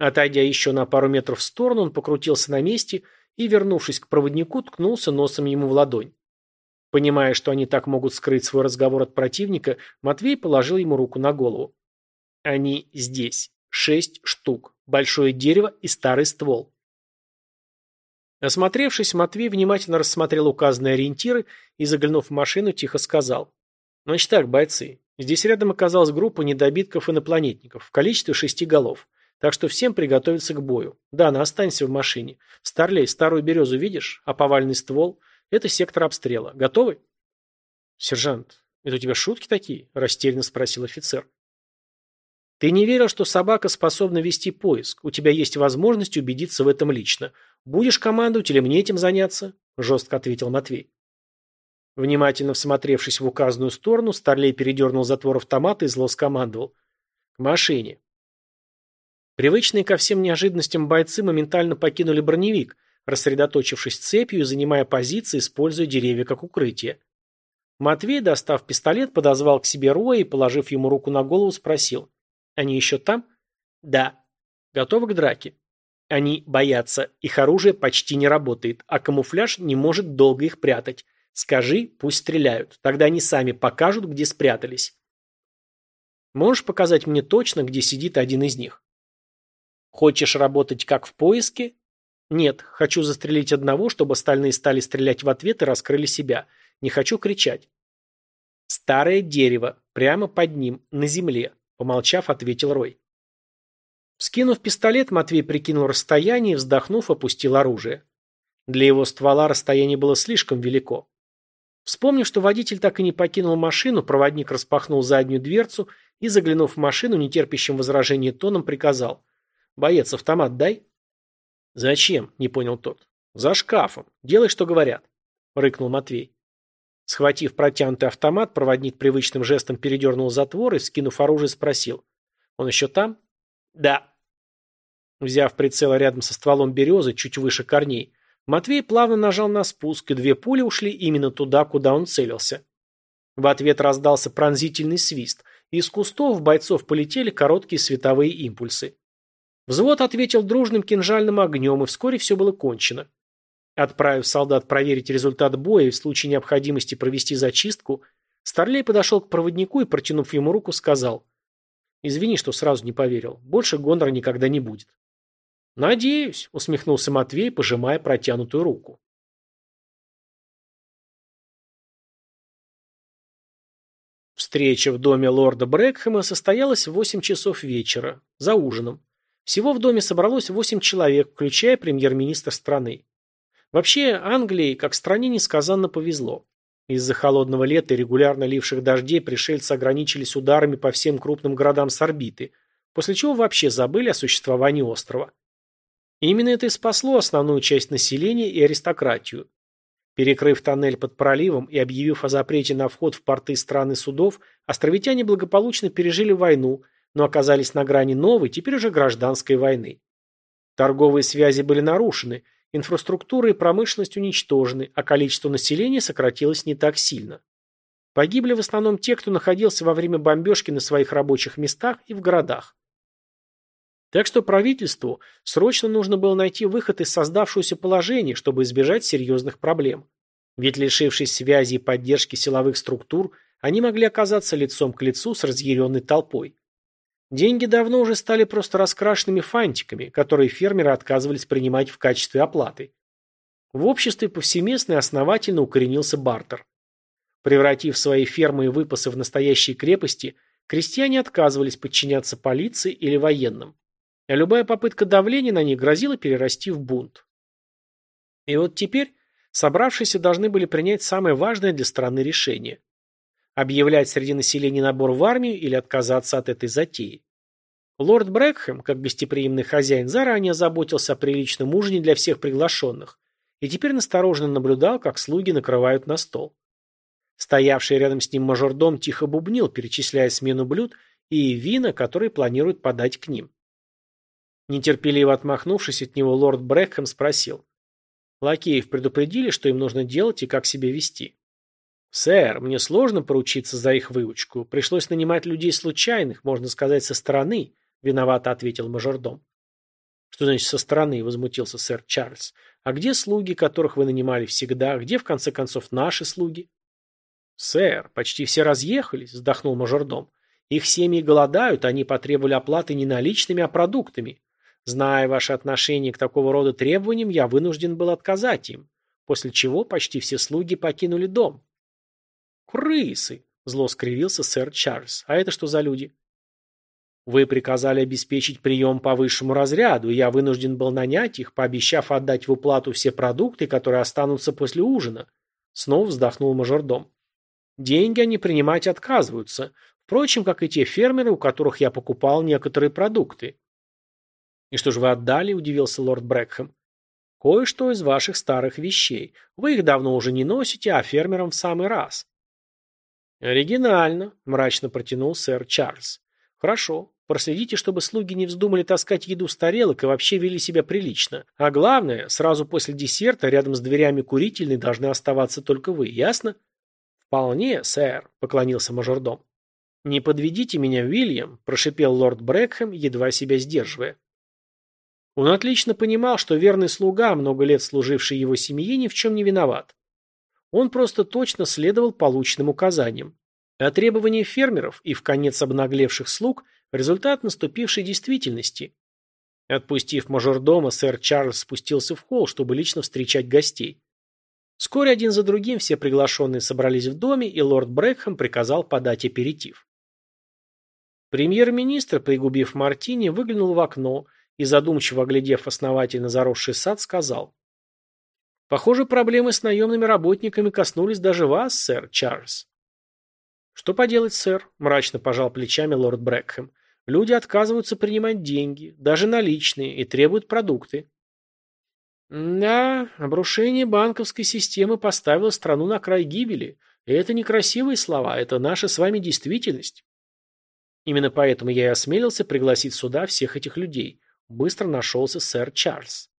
Отойдя еще на пару метров в сторону, он покрутился на месте и, вернувшись к проводнику, ткнулся носом ему в ладонь. Понимая, что они так могут скрыть свой разговор от противника, Матвей положил ему руку на голову. «Они здесь». Шесть штук. Большое дерево и старый ствол. Осмотревшись, Матвей внимательно рассмотрел указанные ориентиры и, заглянув в машину, тихо сказал. «Значит так, бойцы, здесь рядом оказалась группа недобитков-инопланетников в количестве шести голов, так что всем приготовиться к бою. Дана, останься в машине. Старлей, старую березу видишь? А повальный ствол? Это сектор обстрела. Готовы?» «Сержант, это у тебя шутки такие?» – растерянно спросил офицер. Ты не верил, что собака способна вести поиск. У тебя есть возможность убедиться в этом лично. Будешь командовать или мне этим заняться? Жестко ответил Матвей. Внимательно всмотревшись в указанную сторону, Старлей передернул затвор автомата и зло скомандовал. К машине. Привычные ко всем неожиданностям бойцы моментально покинули броневик, рассредоточившись цепью и занимая позиции, используя деревья как укрытие. Матвей, достав пистолет, подозвал к себе Роя и, положив ему руку на голову, спросил. «Они еще там?» «Да». «Готовы к драке?» «Они боятся. Их оружие почти не работает, а камуфляж не может долго их прятать. Скажи, пусть стреляют. Тогда они сами покажут, где спрятались». «Можешь показать мне точно, где сидит один из них?» «Хочешь работать как в поиске?» «Нет, хочу застрелить одного, чтобы остальные стали стрелять в ответ и раскрыли себя. Не хочу кричать. Старое дерево, прямо под ним, на земле, помолчав, ответил Рой. Скинув пистолет, Матвей прикинул расстояние и, вздохнув, опустил оружие. Для его ствола расстояние было слишком велико. Вспомнив, что водитель так и не покинул машину, проводник распахнул заднюю дверцу и, заглянув в машину, нетерпящим возражения тоном, приказал. «Боец, автомат дай». «Зачем?» – не понял тот. «За шкафом. Делай, что говорят», – рыкнул Матвей. Схватив протянутый автомат, проводник привычным жестом передернул затвор и, скинув оружие, спросил. «Он еще там?» «Да». Взяв прицел рядом со стволом березы, чуть выше корней, Матвей плавно нажал на спуск, и две пули ушли именно туда, куда он целился. В ответ раздался пронзительный свист, и из кустов бойцов полетели короткие световые импульсы. Взвод ответил дружным кинжальным огнем, и вскоре все было кончено. Отправив солдат проверить результат боя и в случае необходимости провести зачистку, Старлей подошел к проводнику и, протянув ему руку, сказал «Извини, что сразу не поверил. Больше гонора никогда не будет». «Надеюсь», — усмехнулся Матвей, пожимая протянутую руку. Встреча в доме лорда Брэкхэма состоялась в 8 часов вечера, за ужином. Всего в доме собралось 8 человек, включая премьер-министра страны. Вообще, Англии, как стране, несказанно повезло. Из-за холодного лета и регулярно ливших дождей пришельцы ограничились ударами по всем крупным городам с орбиты, после чего вообще забыли о существовании острова. Именно это и спасло основную часть населения и аристократию. Перекрыв тоннель под проливом и объявив о запрете на вход в порты страны судов, островитяне благополучно пережили войну, но оказались на грани новой, теперь уже гражданской войны. Торговые связи были нарушены – Инфраструктура и промышленность уничтожены, а количество населения сократилось не так сильно. Погибли в основном те, кто находился во время бомбежки на своих рабочих местах и в городах. Так что правительству срочно нужно было найти выход из создавшегося положения, чтобы избежать серьезных проблем. Ведь лишившись связи и поддержки силовых структур, они могли оказаться лицом к лицу с разъяренной толпой. Деньги давно уже стали просто раскрашенными фантиками, которые фермеры отказывались принимать в качестве оплаты. В обществе повсеместно и основательно укоренился бартер. Превратив свои фермы и выпасы в настоящие крепости, крестьяне отказывались подчиняться полиции или военным. А любая попытка давления на них грозила перерасти в бунт. И вот теперь собравшиеся должны были принять самое важное для страны решение объявлять среди населения набор в армию или отказаться от этой затеи. Лорд Брэкхэм, как гостеприимный хозяин, заранее заботился о приличном ужине для всех приглашенных и теперь настороженно наблюдал, как слуги накрывают на стол. Стоявший рядом с ним мажордом тихо бубнил, перечисляя смену блюд и вина, которые планируют подать к ним. Нетерпеливо отмахнувшись от него, лорд Брэкхэм спросил. Лакеев предупредили, что им нужно делать и как себя вести. «Сэр, мне сложно поручиться за их выучку. Пришлось нанимать людей случайных, можно сказать, со стороны», — виновато ответил мажордом. «Что значит со стороны?» — возмутился сэр Чарльз. «А где слуги, которых вы нанимали всегда? Где, в конце концов, наши слуги?» «Сэр, почти все разъехались», — вздохнул мажордом. «Их семьи голодают, они потребовали оплаты не наличными, а продуктами. Зная ваше отношение к такого рода требованиям, я вынужден был отказать им, после чего почти все слуги покинули дом». «Крысы!» – зло скривился сэр Чарльз. «А это что за люди?» «Вы приказали обеспечить прием по высшему разряду, и я вынужден был нанять их, пообещав отдать в уплату все продукты, которые останутся после ужина». Снова вздохнул мажордом. «Деньги они принимать отказываются, впрочем, как и те фермеры, у которых я покупал некоторые продукты». «И что же вы отдали?» – удивился лорд Брэкхэм. «Кое-что из ваших старых вещей. Вы их давно уже не носите, а фермерам в самый раз». «Оригинально», – мрачно протянул сэр Чарльз. «Хорошо. проследите, чтобы слуги не вздумали таскать еду с тарелок и вообще вели себя прилично. А главное, сразу после десерта рядом с дверями курительной должны оставаться только вы, ясно? Вполне, сэр, поклонился мажордом. Не подведите меня, Уильям, прошипел лорд Брэкхэм, едва себя сдерживая. Он отлично понимал, что верный слуга, много лет служивший его семье, ни в чем не виноват. Он просто точно следовал полученным указаниям. А требования фермеров и в конец обнаглевших слуг – результат наступившей действительности. Отпустив мажордома, сэр Чарльз спустился в холл, чтобы лично встречать гостей. Вскоре один за другим все приглашенные собрались в доме, и лорд Брэкхэм приказал подать аперитив. Премьер-министр, пригубив мартини, выглянул в окно и, задумчиво оглядев основательно заросший сад, сказал. «Похоже, проблемы с наемными работниками коснулись даже вас, сэр Чарльз». «Что поделать, сэр?» – мрачно пожал плечами лорд Брэкхэм. «Люди отказываются принимать деньги, даже наличные, и требуют продукты». «Да, обрушение банковской системы поставило страну на край гибели. И это не красивые слова, это наша с вами действительность». Именно поэтому я и осмелился пригласить сюда всех этих людей. Быстро нашелся сэр Чарльз.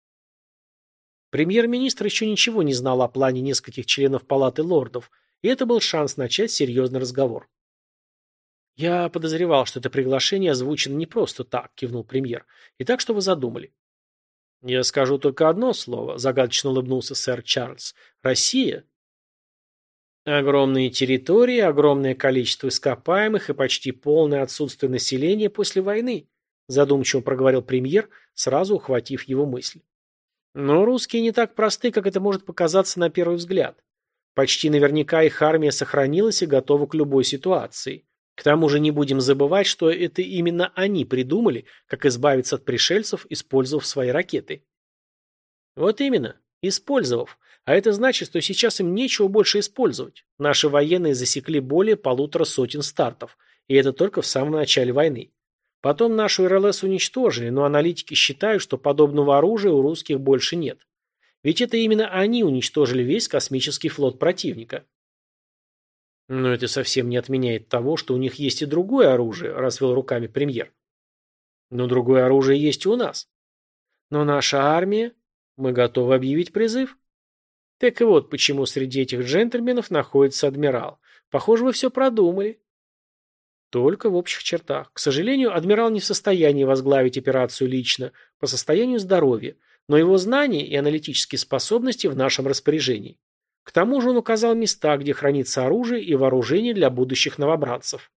Премьер-министр еще ничего не знал о плане нескольких членов палаты лордов, и это был шанс начать серьезный разговор. «Я подозревал, что это приглашение озвучено не просто так», – кивнул премьер. «И так, что вы задумали?» «Я скажу только одно слово», – загадочно улыбнулся сэр Чарльз. «Россия?» Огромные территории, огромное количество ископаемых и почти полное отсутствие населения после войны, задумчиво проговорил премьер, сразу ухватив его мысль. Но русские не так просты, как это может показаться на первый взгляд. Почти наверняка их армия сохранилась и готова к любой ситуации. К тому же не будем забывать, что это именно они придумали, как избавиться от пришельцев, использовав свои ракеты. Вот именно, использовав. А это значит, что сейчас им нечего больше использовать. Наши военные засекли более полутора сотен стартов, и это только в самом начале войны. Потом нашу РЛС уничтожили, но аналитики считают, что подобного оружия у русских больше нет. Ведь это именно они уничтожили весь космический флот противника. Но это совсем не отменяет того, что у них есть и другое оружие, развел руками премьер. Но другое оружие есть и у нас. Но наша армия... Мы готовы объявить призыв. Так и вот почему среди этих джентльменов находится адмирал. Похоже, вы все продумали. Только в общих чертах. К сожалению, адмирал не в состоянии возглавить операцию лично, по состоянию здоровья, но его знания и аналитические способности в нашем распоряжении. К тому же он указал места, где хранится оружие и вооружение для будущих новобранцев.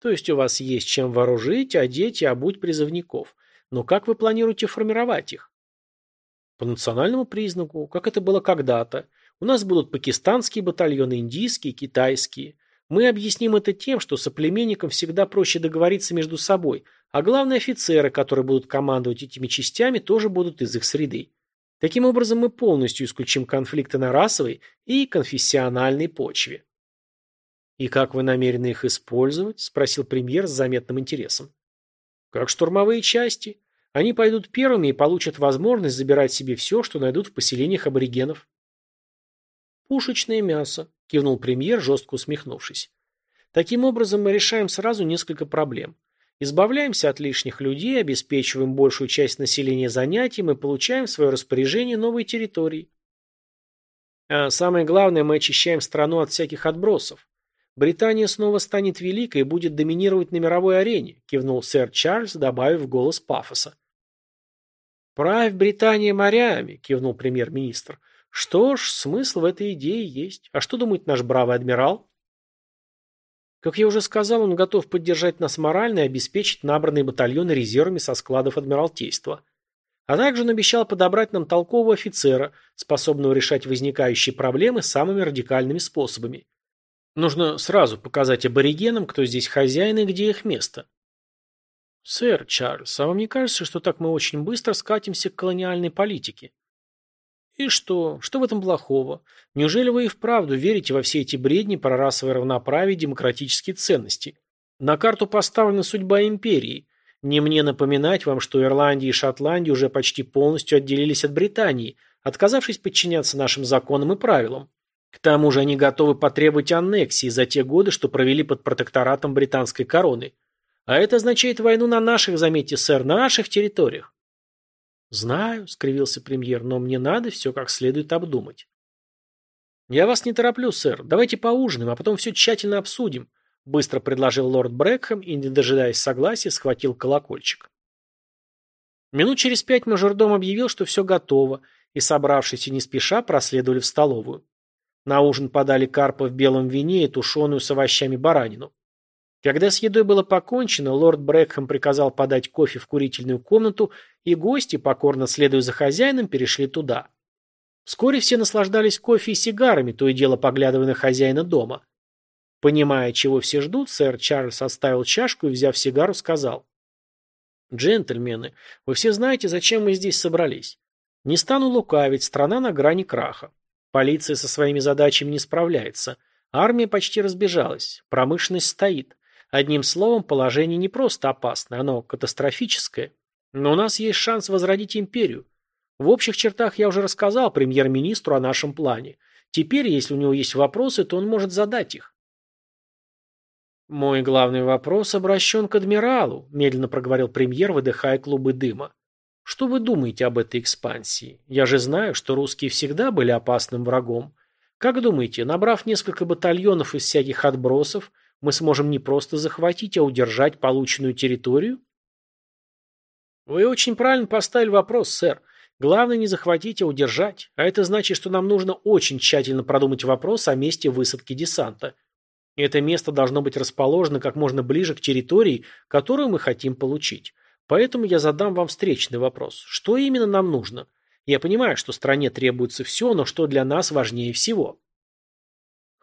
То есть у вас есть чем вооружить, одеть и обуть призывников. Но как вы планируете формировать их? По национальному признаку, как это было когда-то. У нас будут пакистанские батальоны, индийские, китайские. Мы объясним это тем, что соплеменникам всегда проще договориться между собой, а главные офицеры, которые будут командовать этими частями, тоже будут из их среды. Таким образом, мы полностью исключим конфликты на расовой и конфессиональной почве. «И как вы намерены их использовать?» – спросил премьер с заметным интересом. «Как штурмовые части. Они пойдут первыми и получат возможность забирать себе все, что найдут в поселениях аборигенов». «Пушечное мясо», – кивнул премьер, жестко усмехнувшись. «Таким образом мы решаем сразу несколько проблем. Избавляемся от лишних людей, обеспечиваем большую часть населения занятием и получаем в свое распоряжение новые территории. А самое главное, мы очищаем страну от всяких отбросов. Британия снова станет великой и будет доминировать на мировой арене, кивнул сэр Чарльз, добавив голос пафоса. «Правь Британия морями», – кивнул премьер-министр. «Что ж, смысл в этой идее есть. А что думает наш бравый адмирал?» Как я уже сказал, он готов поддержать нас морально и обеспечить набранные батальоны резервами со складов Адмиралтейства. А также он обещал подобрать нам толкового офицера, способного решать возникающие проблемы самыми радикальными способами. Нужно сразу показать аборигенам, кто здесь хозяин и где их место. Сэр Чарльз, а вам не кажется, что так мы очень быстро скатимся к колониальной политике? И что? Что в этом плохого? Неужели вы и вправду верите во все эти бредни про расовое равноправие и демократические ценности? На карту поставлена судьба империи. Не мне напоминать вам, что Ирландия и Шотландия уже почти полностью отделились от Британии, отказавшись подчиняться нашим законам и правилам. К тому же они готовы потребовать аннексии за те годы, что провели под протекторатом британской короны. А это означает войну на наших, заметьте, сэр, на наших территориях. Знаю, скривился премьер, но мне надо все как следует обдумать. Я вас не тороплю, сэр. Давайте поужинаем, а потом все тщательно обсудим, быстро предложил лорд Брэкхэм и, не дожидаясь согласия, схватил колокольчик. Минут через пять мажордом объявил, что все готово, и, собравшись и не спеша, проследовали в столовую. На ужин подали карпа в белом вине и тушеную с овощами баранину. Когда с едой было покончено, лорд Брэкхэм приказал подать кофе в курительную комнату, и гости, покорно следуя за хозяином, перешли туда. Вскоре все наслаждались кофе и сигарами, то и дело поглядывая на хозяина дома. Понимая, чего все ждут, сэр Чарльз оставил чашку и, взяв сигару, сказал. «Джентльмены, вы все знаете, зачем мы здесь собрались. Не стану лукавить, страна на грани краха. Полиция со своими задачами не справляется. Армия почти разбежалась, промышленность стоит. Одним словом, положение не просто опасное, оно катастрофическое. Но у нас есть шанс возродить империю. В общих чертах я уже рассказал премьер-министру о нашем плане. Теперь, если у него есть вопросы, то он может задать их. «Мой главный вопрос обращен к адмиралу», – медленно проговорил премьер, выдыхая клубы дыма. «Что вы думаете об этой экспансии? Я же знаю, что русские всегда были опасным врагом. Как думаете, набрав несколько батальонов из всяких отбросов, мы сможем не просто захватить, а удержать полученную территорию? Вы очень правильно поставили вопрос, сэр. Главное не захватить, а удержать. А это значит, что нам нужно очень тщательно продумать вопрос о месте высадки десанта. Это место должно быть расположено как можно ближе к территории, которую мы хотим получить. Поэтому я задам вам встречный вопрос. Что именно нам нужно? Я понимаю, что стране требуется все, но что для нас важнее всего?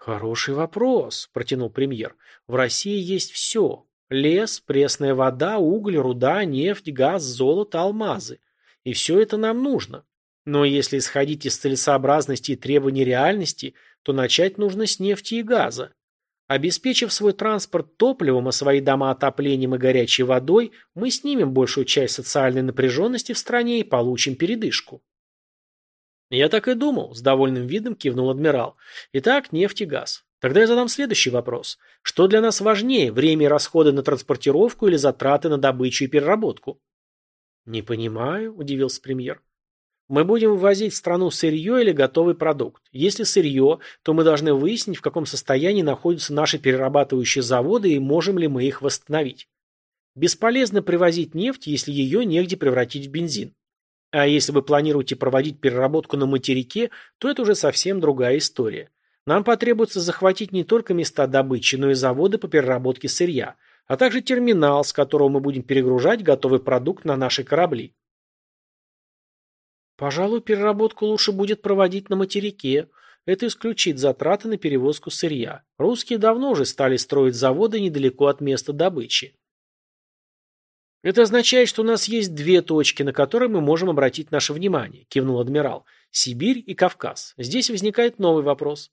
«Хороший вопрос», – протянул премьер. «В России есть все. Лес, пресная вода, уголь, руда, нефть, газ, золото, алмазы. И все это нам нужно. Но если исходить из целесообразности и требований реальности, то начать нужно с нефти и газа. Обеспечив свой транспорт топливом, а свои дома отоплением и горячей водой, мы снимем большую часть социальной напряженности в стране и получим передышку. Я так и думал, с довольным видом кивнул адмирал. Итак, нефть и газ. Тогда я задам следующий вопрос. Что для нас важнее, время и расходы на транспортировку или затраты на добычу и переработку? Не понимаю, удивился премьер. Мы будем ввозить в страну сырье или готовый продукт. Если сырье, то мы должны выяснить, в каком состоянии находятся наши перерабатывающие заводы и можем ли мы их восстановить. Бесполезно привозить нефть, если ее негде превратить в бензин. А если вы планируете проводить переработку на материке, то это уже совсем другая история. Нам потребуется захватить не только места добычи, но и заводы по переработке сырья, а также терминал, с которого мы будем перегружать готовый продукт на наши корабли. Пожалуй, переработку лучше будет проводить на материке. Это исключит затраты на перевозку сырья. Русские давно уже стали строить заводы недалеко от места добычи. «Это означает, что у нас есть две точки, на которые мы можем обратить наше внимание», – кивнул адмирал. «Сибирь и Кавказ. Здесь возникает новый вопрос».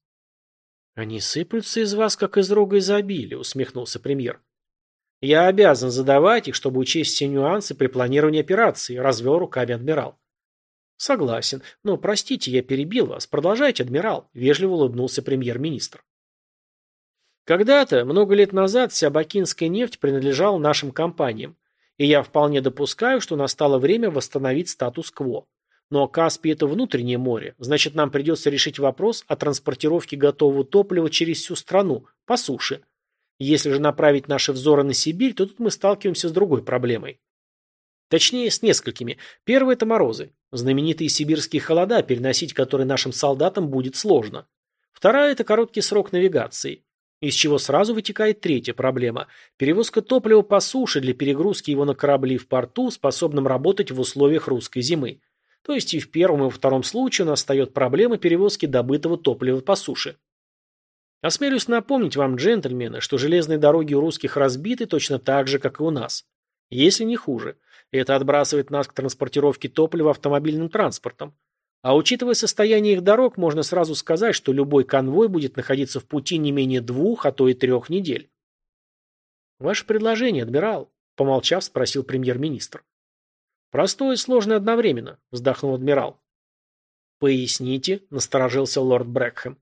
«Они сыплются из вас, как из рога изобилия», – усмехнулся премьер. «Я обязан задавать их, чтобы учесть все нюансы при планировании операции», – развел руками адмирал. «Согласен. Но, простите, я перебил вас. Продолжайте, адмирал», – вежливо улыбнулся премьер-министр. Когда-то, много лет назад, вся бакинская нефть принадлежала нашим компаниям. И я вполне допускаю, что настало время восстановить статус-кво. Но Каспий – это внутреннее море, значит, нам придется решить вопрос о транспортировке готового топлива через всю страну, по суше. Если же направить наши взоры на Сибирь, то тут мы сталкиваемся с другой проблемой. Точнее, с несколькими. Первое – это морозы. Знаменитые сибирские холода, переносить которые нашим солдатам будет сложно. Вторая – это короткий срок навигации. Из чего сразу вытекает третья проблема – перевозка топлива по суше для перегрузки его на корабли в порту, способном работать в условиях русской зимы. То есть и в первом, и во втором случае у нас встает проблема перевозки добытого топлива по суше. Осмелюсь напомнить вам, джентльмены, что железные дороги у русских разбиты точно так же, как и у нас. Если не хуже. Это отбрасывает нас к транспортировке топлива автомобильным транспортом. А учитывая состояние их дорог, можно сразу сказать, что любой конвой будет находиться в пути не менее двух, а то и трех недель. Ваше предложение, адмирал, помолчав, спросил премьер-министр. Простое и сложное одновременно, вздохнул адмирал. Поясните, насторожился лорд Брэкхэм.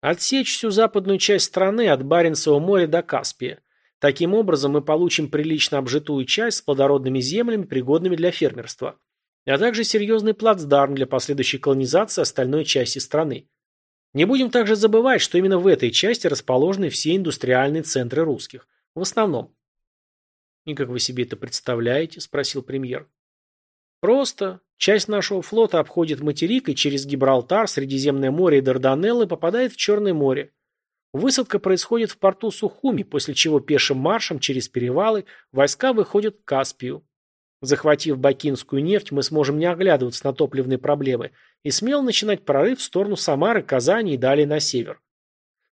Отсечь всю западную часть страны от Баренцева моря до Каспия. Таким образом, мы получим прилично обжитую часть с плодородными землями, пригодными для фермерства, а также серьезный плацдарм для последующей колонизации остальной части страны. Не будем также забывать, что именно в этой части расположены все индустриальные центры русских. В основном. «И как вы себе это представляете?» – спросил премьер. «Просто. Часть нашего флота обходит материк и через Гибралтар, Средиземное море и Дарданеллы попадает в Черное море. Высадка происходит в порту Сухуми, после чего пешим маршем через перевалы войска выходят к Каспию. Захватив бакинскую нефть, мы сможем не оглядываться на топливные проблемы и смело начинать прорыв в сторону Самары, Казани и далее на север.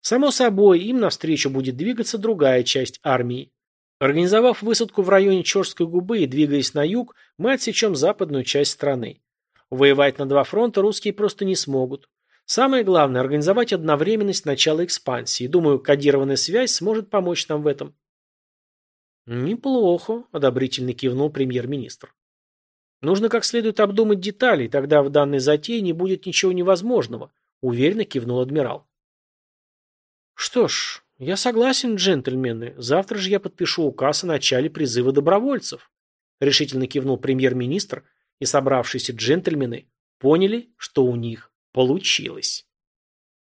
Само собой, им навстречу будет двигаться другая часть армии. Организовав высадку в районе Чорской губы и двигаясь на юг, мы отсечем западную часть страны. Воевать на два фронта русские просто не смогут. Самое главное – организовать одновременность начала экспансии. Думаю, кодированная связь сможет помочь нам в этом. «Неплохо», – одобрительно кивнул премьер-министр. «Нужно как следует обдумать детали, тогда в данной затее не будет ничего невозможного», – уверенно кивнул адмирал. «Что ж, я согласен, джентльмены. Завтра же я подпишу указ о начале призыва добровольцев», – решительно кивнул премьер-министр, и собравшиеся джентльмены поняли, что у них получилось.